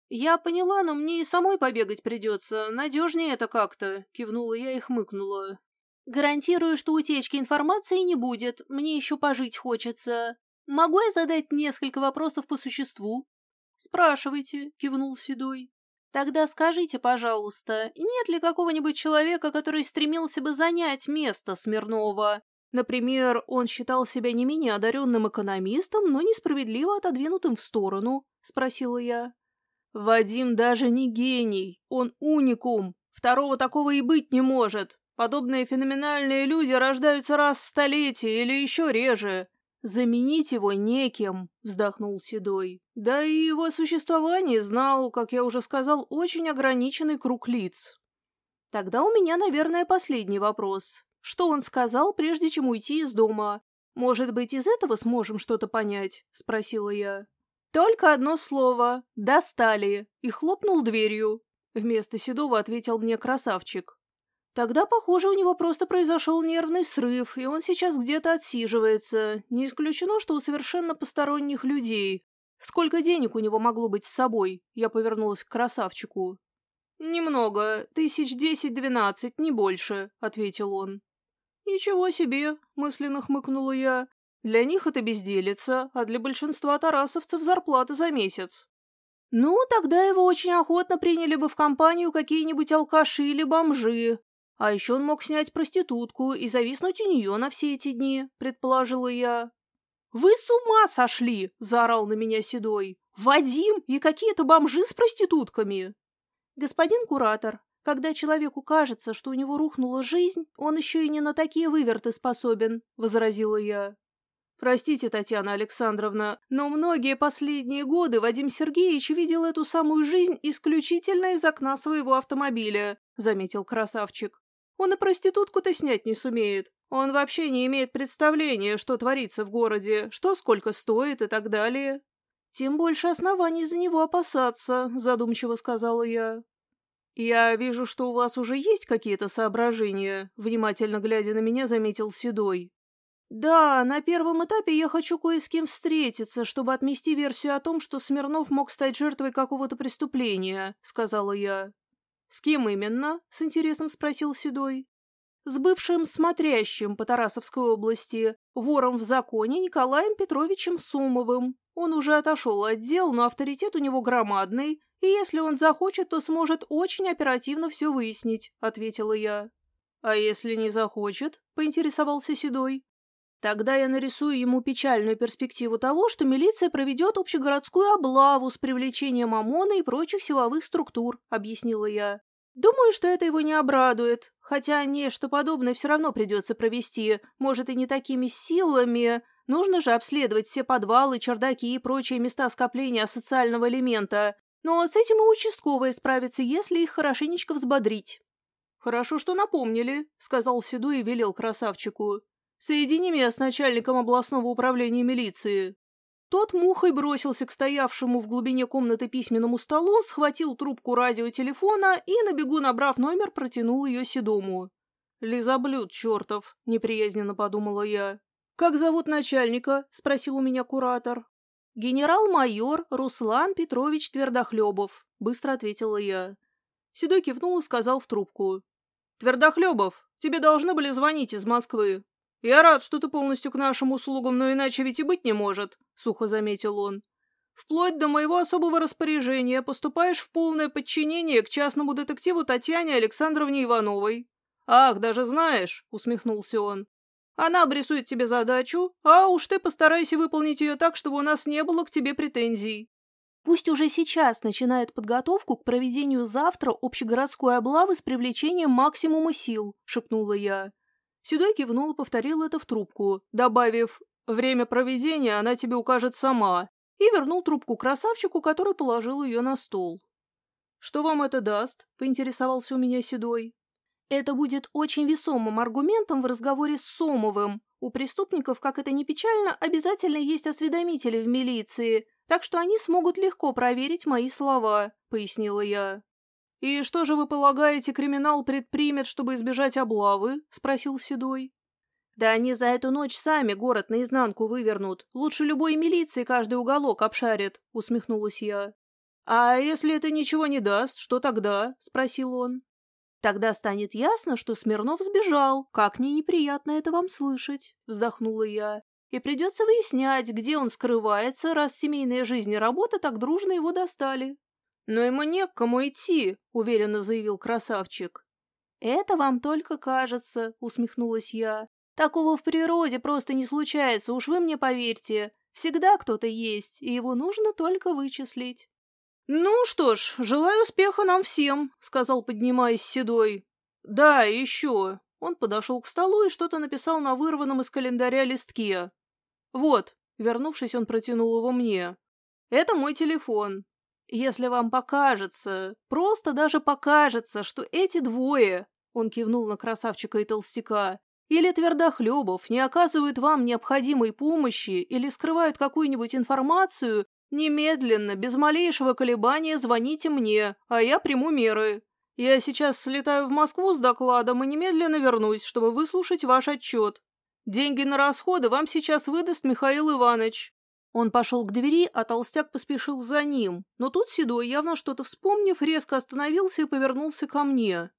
«Я поняла, но мне и самой побегать придется. Надежнее это как-то», — кивнула я и хмыкнула. Гарантирую, что утечки информации не будет, мне еще пожить хочется. Могу я задать несколько вопросов по существу? Спрашивайте, кивнул Седой. Тогда скажите, пожалуйста, нет ли какого-нибудь человека, который стремился бы занять место Смирнова? Например, он считал себя не менее одаренным экономистом, но несправедливо отодвинутым в сторону, спросила я. Вадим даже не гений, он уникум, второго такого и быть не может. Подобные феноменальные люди рождаются раз в столетие или еще реже. Заменить его некем, вздохнул Седой. Да и его существование знал, как я уже сказал, очень ограниченный круг лиц. Тогда у меня, наверное, последний вопрос. Что он сказал, прежде чем уйти из дома? Может быть, из этого сможем что-то понять? Спросила я. Только одно слово. Достали. И хлопнул дверью. Вместо Седова ответил мне красавчик. Тогда, похоже, у него просто произошел нервный срыв, и он сейчас где-то отсиживается. Не исключено, что у совершенно посторонних людей. Сколько денег у него могло быть с собой? Я повернулась к красавчику. «Немного, тысяч десять-двенадцать, не больше», — ответил он. «Ничего себе», — мысленно хмыкнула я. «Для них это безделица, а для большинства тарасовцев зарплата за месяц». Ну, тогда его очень охотно приняли бы в компанию какие-нибудь алкаши или бомжи. А еще он мог снять проститутку и зависнуть у нее на все эти дни, предположила я. «Вы с ума сошли!» – заорал на меня Седой. «Вадим и какие-то бомжи с проститутками!» «Господин куратор, когда человеку кажется, что у него рухнула жизнь, он еще и не на такие выверты способен», – возразила я. Простите, Татьяна Александровна, но многие последние годы Вадим Сергеевич видел эту самую жизнь исключительно из окна своего автомобиля, заметил красавчик. Он и проститутку-то снять не сумеет. Он вообще не имеет представления, что творится в городе, что сколько стоит и так далее. Тем больше оснований за него опасаться, задумчиво сказала я. «Я вижу, что у вас уже есть какие-то соображения», — внимательно глядя на меня, заметил Седой. «Да, на первом этапе я хочу кое с кем встретиться, чтобы отмести версию о том, что Смирнов мог стать жертвой какого-то преступления», — сказала я. «С кем именно?» — с интересом спросил Седой. «С бывшим смотрящим по Тарасовской области, вором в законе Николаем Петровичем Сумовым. Он уже отошел от дел, но авторитет у него громадный, и если он захочет, то сможет очень оперативно все выяснить», — ответила я. «А если не захочет?» — поинтересовался Седой. Тогда я нарисую ему печальную перспективу того, что милиция проведет общегородскую облаву с привлечением ОМОНа и прочих силовых структур, объяснила я. Думаю, что это его не обрадует, хотя нечто подобное все равно придется провести, может и не такими силами. Нужно же обследовать все подвалы, чердаки и прочие места скопления социального элемента. Но с этим и участковые справятся, если их хорошенечко взбодрить. «Хорошо, что напомнили», — сказал Седу и велел красавчику. Соедини меня с начальником областного управления милиции». Тот мухой бросился к стоявшему в глубине комнаты письменному столу, схватил трубку радиотелефона и, на бегу набрав номер, протянул ее Седому. «Лизоблюд чертов», — неприязненно подумала я. «Как зовут начальника?» — спросил у меня куратор. «Генерал-майор Руслан Петрович Твердохлебов», — быстро ответила я. Седой кивнул и сказал в трубку. «Твердохлебов, тебе должны были звонить из Москвы. «Я рад, что ты полностью к нашим услугам, но иначе ведь и быть не может», — сухо заметил он. «Вплоть до моего особого распоряжения поступаешь в полное подчинение к частному детективу Татьяне Александровне Ивановой». «Ах, даже знаешь», — усмехнулся он. «Она обрисует тебе задачу, а уж ты постарайся выполнить ее так, чтобы у нас не было к тебе претензий». «Пусть уже сейчас начинает подготовку к проведению завтра общегородской облавы с привлечением максимума сил», — шепнула я. Седой кивнул и повторил это в трубку, добавив «Время проведения она тебе укажет сама», и вернул трубку красавчику, который положил ее на стол. «Что вам это даст?» — поинтересовался у меня Седой. «Это будет очень весомым аргументом в разговоре с Сомовым. У преступников, как это ни печально, обязательно есть осведомители в милиции, так что они смогут легко проверить мои слова», — пояснила я. «И что же вы полагаете, криминал предпримет, чтобы избежать облавы?» — спросил Седой. «Да они за эту ночь сами город наизнанку вывернут. Лучше любой милиции каждый уголок обшарят», — усмехнулась я. «А если это ничего не даст, что тогда?» — спросил он. «Тогда станет ясно, что Смирнов сбежал. Как мне неприятно это вам слышать», — вздохнула я. «И придется выяснять, где он скрывается, раз семейная жизнь и работа так дружно его достали». «Но ему не к кому идти», — уверенно заявил красавчик. «Это вам только кажется», — усмехнулась я. «Такого в природе просто не случается, уж вы мне поверьте. Всегда кто-то есть, и его нужно только вычислить». «Ну что ж, желаю успеха нам всем», — сказал, поднимаясь седой. «Да, еще». Он подошел к столу и что-то написал на вырванном из календаря листке. «Вот», — вернувшись, он протянул его мне. «Это мой телефон. Если вам покажется, просто даже покажется, что эти двое, он кивнул на красавчика и толстяка, или Твердохлебов не оказывают вам необходимой помощи или скрывают какую-нибудь информацию, немедленно, без малейшего колебания звоните мне, а я приму меры. Я сейчас слетаю в Москву с докладом и немедленно вернусь, чтобы выслушать ваш отчет. Деньги на расходы вам сейчас выдаст Михаил Иванович. Он пошел к двери, а толстяк поспешил за ним, но тут Седой, явно что-то вспомнив, резко остановился и повернулся ко мне.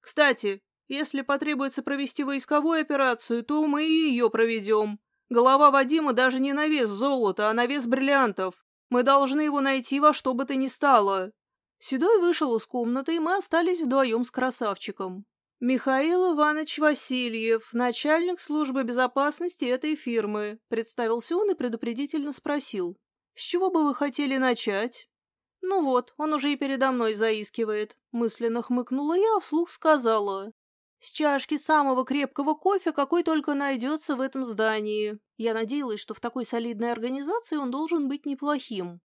«Кстати, если потребуется провести войсковую операцию, то мы и ее проведем. Голова Вадима даже не на вес золота, а на вес бриллиантов. Мы должны его найти во что бы то ни стало». Седой вышел из комнаты, и мы остались вдвоем с красавчиком. «Михаил Иванович Васильев, начальник службы безопасности этой фирмы», представился он и предупредительно спросил. «С чего бы вы хотели начать?» «Ну вот, он уже и передо мной заискивает», мысленно хмыкнула я, а вслух сказала. «С чашки самого крепкого кофе, какой только найдется в этом здании. Я надеялась, что в такой солидной организации он должен быть неплохим.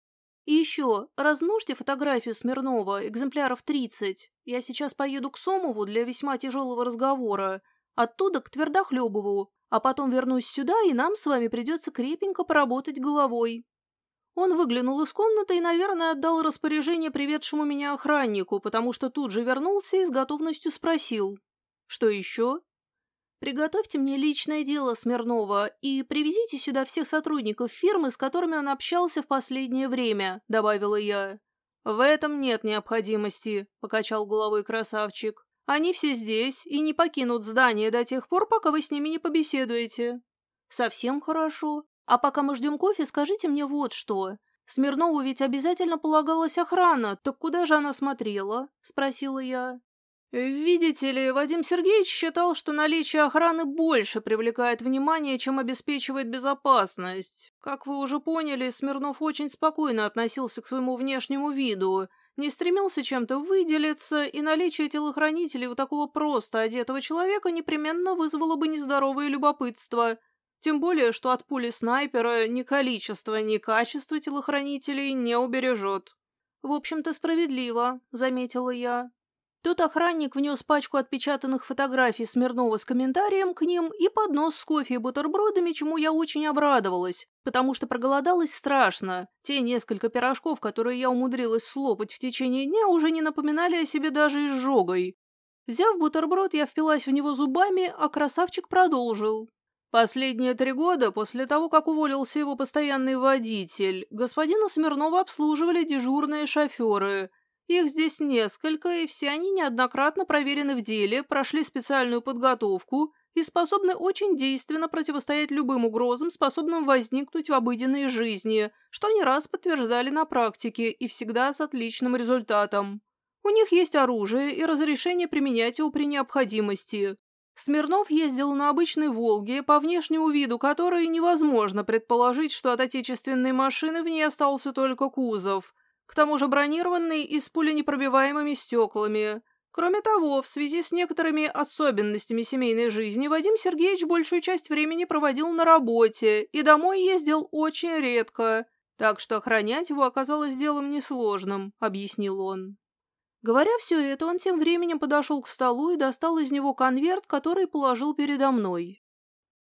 И еще, размножьте фотографию Смирнова, экземпляров 30. Я сейчас поеду к Сомову для весьма тяжелого разговора, оттуда к Твердохлебову, а потом вернусь сюда, и нам с вами придется крепенько поработать головой». Он выглянул из комнаты и, наверное, отдал распоряжение приведшему меня охраннику, потому что тут же вернулся и с готовностью спросил. «Что еще?» Приготовьте мне личное дело Смирнова и привезите сюда всех сотрудников фирмы, с которыми он общался в последнее время», — добавила я. «В этом нет необходимости», — покачал головой красавчик. «Они все здесь и не покинут здание до тех пор, пока вы с ними не побеседуете». «Совсем хорошо. А пока мы ждем кофе, скажите мне вот что. Смирнову ведь обязательно полагалась охрана, так куда же она смотрела?» — спросила я. Видите ли, Вадим Сергеевич считал, что наличие охраны больше привлекает внимание, чем обеспечивает безопасность. Как вы уже поняли, Смирнов очень спокойно относился к своему внешнему виду, не стремился чем-то выделиться, и наличие телохранителей у такого просто одетого человека непременно вызвало бы нездоровое любопытство. Тем более, что от пули снайпера ни количество, ни качество телохранителей не убережет. «В общем-то, справедливо», — заметила я. Тут охранник внес пачку отпечатанных фотографий Смирнова с комментарием к ним и поднос с кофе и бутербродами, чему я очень обрадовалась, потому что проголодалась страшно. Те несколько пирожков, которые я умудрилась слопать в течение дня, уже не напоминали о себе даже изжогой. Взяв бутерброд, я впилась в него зубами, а красавчик продолжил. Последние три года, после того, как уволился его постоянный водитель, господина Смирнова обслуживали дежурные шоферы – их здесь несколько, и все они неоднократно проверены в деле, прошли специальную подготовку и способны очень действенно противостоять любым угрозам, способным возникнуть в обыденной жизни, что не раз подтверждали на практике и всегда с отличным результатом. У них есть оружие и разрешение применять его при необходимости. Смирнов ездил на обычной «Волге», по внешнему виду которой невозможно предположить, что от отечественной машины в ней остался только кузов – к тому же бронированный и с пуленепробиваемыми стеклами. Кроме того, в связи с некоторыми особенностями семейной жизни, Вадим Сергеевич большую часть времени проводил на работе и домой ездил очень редко, так что охранять его оказалось делом несложным, объяснил он. Говоря все это, он тем временем подошел к столу и достал из него конверт, который положил передо мной.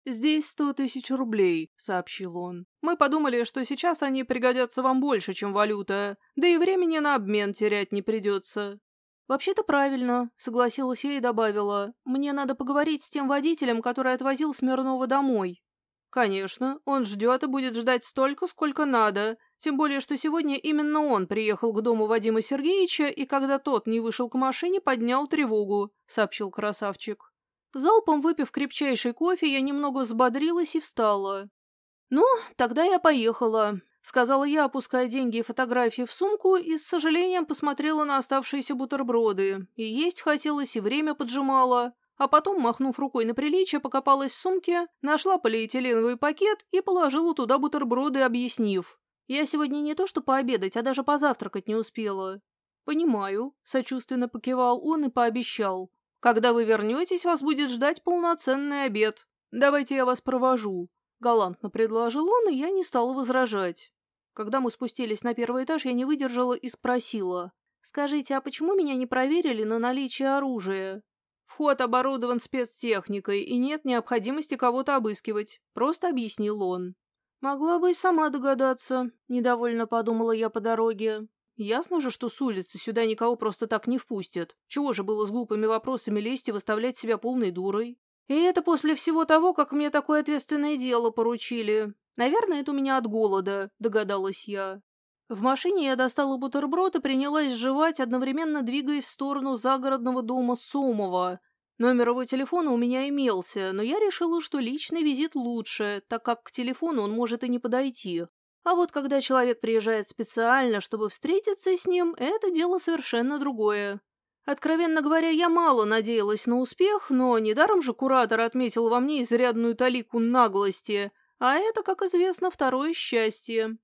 «Здесь сто тысяч рублей», — сообщил он. «Мы подумали, что сейчас они пригодятся вам больше, чем валюта, да и времени на обмен терять не придется». «Вообще-то правильно», — согласилась я и добавила. «Мне надо поговорить с тем водителем, который отвозил Смирнова домой». «Конечно, он ждет и будет ждать столько, сколько надо. Тем более, что сегодня именно он приехал к дому Вадима Сергеевича и, когда тот не вышел к машине, поднял тревогу», — сообщил красавчик. Залпом выпив крепчайший кофе, я немного взбодрилась и встала. «Ну, тогда я поехала», — сказала я, опуская деньги и фотографии в сумку и с сожалением посмотрела на оставшиеся бутерброды. И есть хотелось, и время поджимало. А потом, махнув рукой на приличие, покопалась в сумке, нашла полиэтиленовый пакет и положила туда бутерброды, объяснив. «Я сегодня не то что пообедать, а даже позавтракать не успела». «Понимаю», — сочувственно покивал он и пообещал. Когда вы вернетесь, вас будет ждать полноценный обед. Давайте я вас провожу». Галантно предложил он, и я не стала возражать. Когда мы спустились на первый этаж, я не выдержала и спросила. «Скажите, а почему меня не проверили на наличие оружия?» «Вход оборудован спецтехникой, и нет необходимости кого-то обыскивать», — просто объяснил он. «Могла бы и сама догадаться», — недовольно подумала я по дороге. Ясно же, что с улицы сюда никого просто так не впустят. Чего же было с глупыми вопросами лезть и выставлять себя полной дурой? И это после всего того, как мне такое ответственное дело поручили. Наверное, это у меня от голода, догадалась я. В машине я достала бутерброд и принялась жевать, одновременно двигаясь в сторону загородного дома Сомова. Номер его телефона у меня имелся, но я решила, что личный визит лучше, так как к телефону он может и не подойти. А вот когда человек приезжает специально, чтобы встретиться с ним, это дело совершенно другое. Откровенно говоря, я мало надеялась на успех, но недаром же куратор отметил во мне изрядную талику наглости, а это, как известно, второе счастье.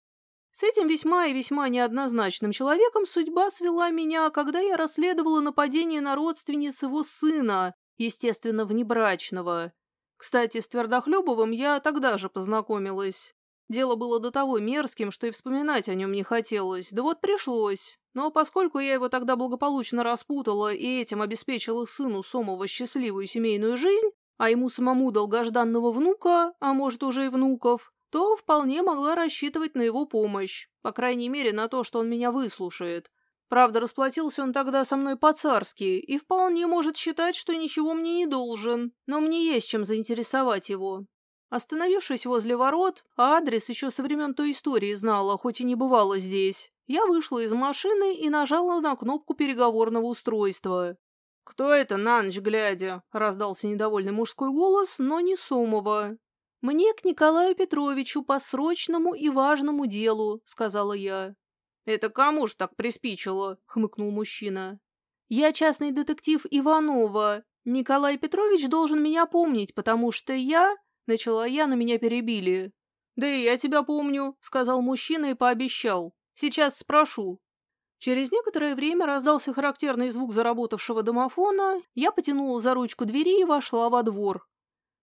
С этим весьма и весьма неоднозначным человеком судьба свела меня, когда я расследовала нападение на родственниц его сына, естественно, внебрачного. Кстати, с Твердохлебовым я тогда же познакомилась. Дело было до того мерзким, что и вспоминать о нем не хотелось, да вот пришлось. Но поскольку я его тогда благополучно распутала и этим обеспечила сыну Сомова счастливую семейную жизнь, а ему самому долгожданного внука, а может уже и внуков, то вполне могла рассчитывать на его помощь, по крайней мере на то, что он меня выслушает. Правда, расплатился он тогда со мной по-царски и вполне может считать, что ничего мне не должен, но мне есть чем заинтересовать его. Остановившись возле ворот, а адрес еще со времен той истории знала, хоть и не бывала здесь, я вышла из машины и нажала на кнопку переговорного устройства. «Кто это на ночь глядя?» — раздался недовольный мужской голос, но не Сомова. «Мне к Николаю Петровичу по срочному и важному делу», — сказала я. «Это кому ж так приспичило?» — хмыкнул мужчина. «Я частный детектив Иванова. Николай Петрович должен меня помнить, потому что я...» — начала я, но меня перебили. «Да и я тебя помню», — сказал мужчина и пообещал. «Сейчас спрошу». Через некоторое время раздался характерный звук заработавшего домофона, я потянула за ручку двери и вошла во двор.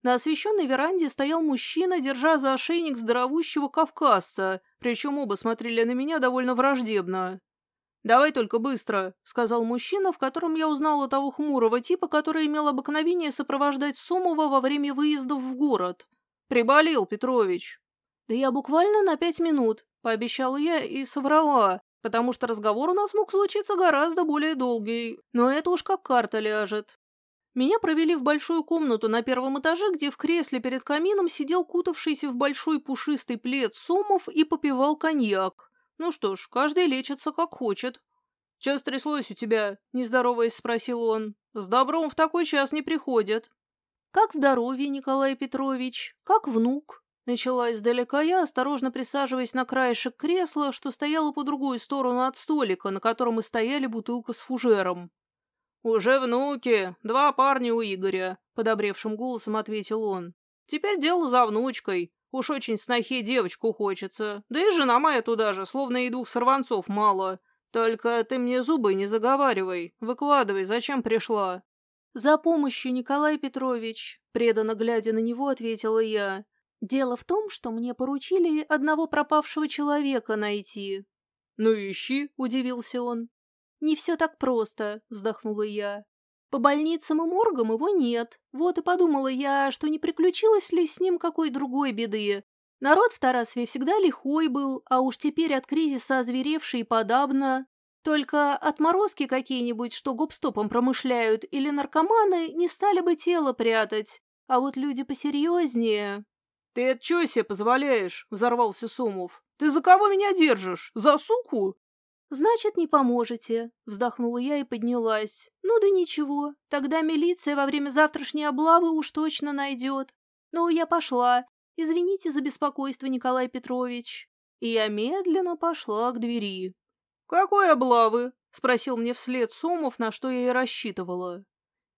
На освещенной веранде стоял мужчина, держа за ошейник здоровущего кавказца, причем оба смотрели на меня довольно враждебно. «Давай только быстро», — сказал мужчина, в котором я узнала того хмурого типа, который имел обыкновение сопровождать Сомова во время выездов в город. «Приболел, Петрович». «Да я буквально на пять минут», — пообещала я и соврала, потому что разговор у нас мог случиться гораздо более долгий, но это уж как карта ляжет. Меня провели в большую комнату на первом этаже, где в кресле перед камином сидел кутавшийся в большой пушистый плед Сомов и попивал коньяк. Ну что ж, каждый лечится как хочет. «Че стряслось у тебя?» — нездороваясь спросил он. «С добром в такой час не приходят». «Как здоровье, Николай Петрович? Как внук?» Начала издалека я, осторожно присаживаясь на краешек кресла, что стояло по другую сторону от столика, на котором и стояли бутылка с фужером. «Уже внуки, два парня у Игоря», — подобревшим голосом ответил он. «Теперь дело за внучкой. Уж очень снохе девочку хочется. Да и жена моя туда же, словно и двух сорванцов мало. Только ты мне зубы не заговаривай. Выкладывай, зачем пришла?» «За помощью, Николай Петрович», — преданно глядя на него, ответила я. «Дело в том, что мне поручили одного пропавшего человека найти». «Ну ищи», — удивился он. «Не все так просто», — вздохнула я. «По больницам и моргам его нет. Вот и подумала я, что не приключилось ли с ним какой другой беды. Народ в Тарасове всегда лихой был, а уж теперь от кризиса озверевший и подавно. Только отморозки какие-нибудь, что губстопом промышляют, или наркоманы, не стали бы тело прятать. А вот люди посерьезнее...» «Ты это чё себе позволяешь?» — взорвался Сомов. «Ты за кого меня держишь? За суку?» «Значит, не поможете», — вздохнула я и поднялась. «Ну да ничего, тогда милиция во время завтрашней облавы уж точно найдет. Ну, я пошла. Извините за беспокойство, Николай Петрович». И я медленно пошла к двери. «Какой облавы?» — спросил мне вслед Сомов, на что я и рассчитывала.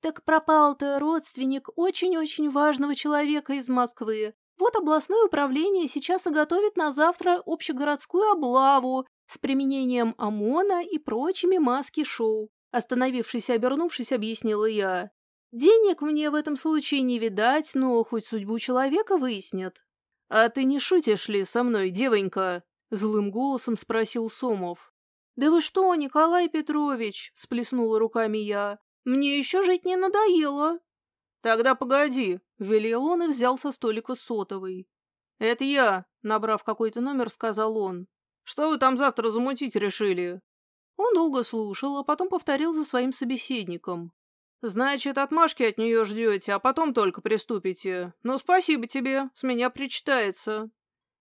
«Так пропал-то родственник очень-очень важного человека из Москвы. Вот областное управление сейчас и готовит на завтра общегородскую облаву, с применением ОМОНа и прочими маски-шоу. Остановившись и обернувшись, объяснила я. Денег мне в этом случае не видать, но хоть судьбу человека выяснят. — А ты не шутишь ли со мной, девонька? — злым голосом спросил Сомов. — Да вы что, Николай Петрович? — сплеснула руками я. — Мне еще жить не надоело. — Тогда погоди, — велел он и взял со столика сотовый. — Это я, — набрав какой-то номер, сказал он. Что вы там завтра замутить решили?» Он долго слушал, а потом повторил за своим собеседником. «Значит, отмашки от нее ждете, а потом только приступите. Ну, спасибо тебе, с меня причитается».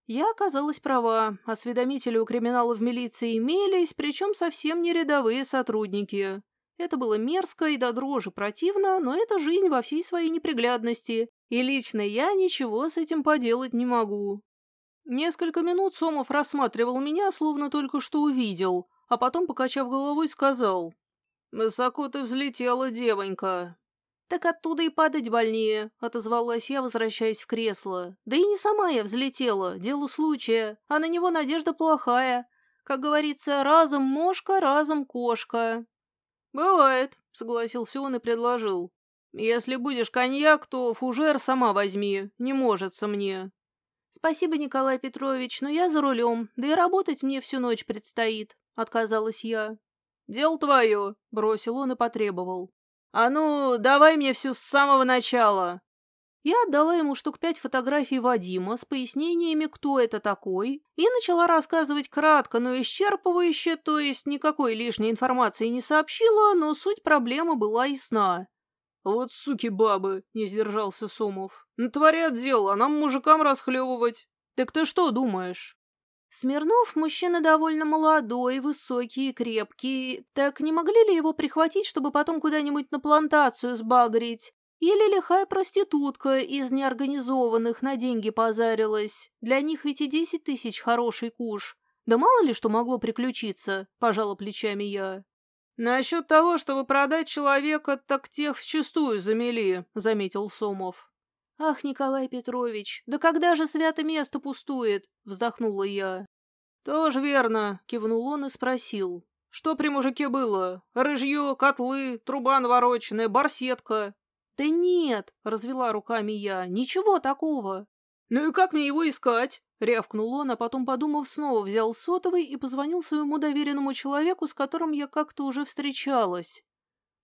Я оказалась права. Осведомители у криминала в милиции имелись, причем совсем не рядовые сотрудники. Это было мерзко и до дрожи противно, но это жизнь во всей своей неприглядности, и лично я ничего с этим поделать не могу. Несколько минут Сомов рассматривал меня, словно только что увидел, а потом, покачав головой, сказал. «Высоко ты взлетела, девонька». «Так оттуда и падать больнее», — отозвалась я, возвращаясь в кресло. «Да и не сама я взлетела, дело случая, а на него надежда плохая. Как говорится, разом мошка, разом кошка». «Бывает», — согласился он и предложил. «Если будешь коньяк, то фужер сама возьми, не можется мне». «Спасибо, Николай Петрович, но я за рулем, да и работать мне всю ночь предстоит», — отказалась я. «Дело твое», — бросил он и потребовал. «А ну, давай мне всю с самого начала». Я отдала ему штук пять фотографий Вадима с пояснениями, кто это такой, и начала рассказывать кратко, но исчерпывающе, то есть никакой лишней информации не сообщила, но суть проблемы была ясна. «Вот суки бабы!» — не сдержался Сомов. «Натворят дело, а нам, мужикам, расхлебывать. Так ты что думаешь?» Смирнов мужчина довольно молодой, высокий и крепкий. Так не могли ли его прихватить, чтобы потом куда-нибудь на плантацию сбагрить? Или лихая проститутка из неорганизованных на деньги позарилась? Для них ведь и десять тысяч хороший куш. Да мало ли что могло приключиться, пожала плечами я. «Насчет того, чтобы продать человека, так тех вчистую замели», — заметил Сомов. «Ах, Николай Петрович, да когда же свято место пустует?» — вздохнула я. «Тоже верно», — кивнул он и спросил. «Что при мужике было? Рыжье, котлы, труба навороченная, барсетка?» «Да нет», — развела руками я, — «ничего такого». «Ну и как мне его искать?» Рявкнул он, а потом, подумав, снова взял сотовый и позвонил своему доверенному человеку, с которым я как-то уже встречалась.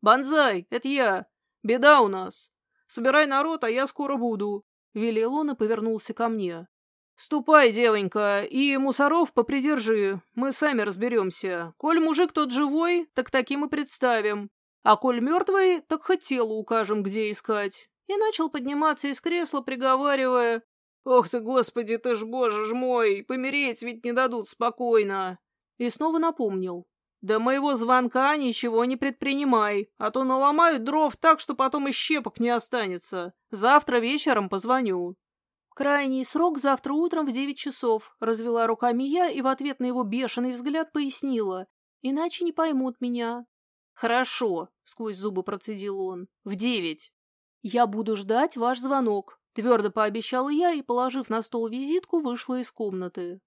«Бонзай, это я. Беда у нас. Собирай народ, а я скоро буду», — велел он и повернулся ко мне. «Ступай, девонька, и мусоров попридержи, мы сами разберемся. Коль мужик тот живой, так таким и представим. А коль мертвый, так хоть тело укажем, где искать». И начал подниматься из кресла, приговаривая «Ох ты, господи, ты ж, боже ж мой, помереть ведь не дадут спокойно!» И снова напомнил. «До моего звонка ничего не предпринимай, а то наломают дров так, что потом и щепок не останется. Завтра вечером позвоню». «Крайний срок завтра утром в девять часов», — развела руками я и в ответ на его бешеный взгляд пояснила. «Иначе не поймут меня». «Хорошо», — сквозь зубы процедил он. «В девять». «Я буду ждать ваш звонок», Твердо пообещала я и, положив на стол визитку, вышла из комнаты.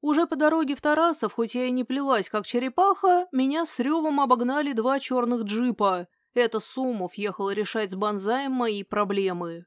Уже по дороге в Тарасов, хоть я и не плелась, как черепаха, меня с ревом обогнали два черных джипа. Это Сумов ехал решать с Бонзаем мои проблемы.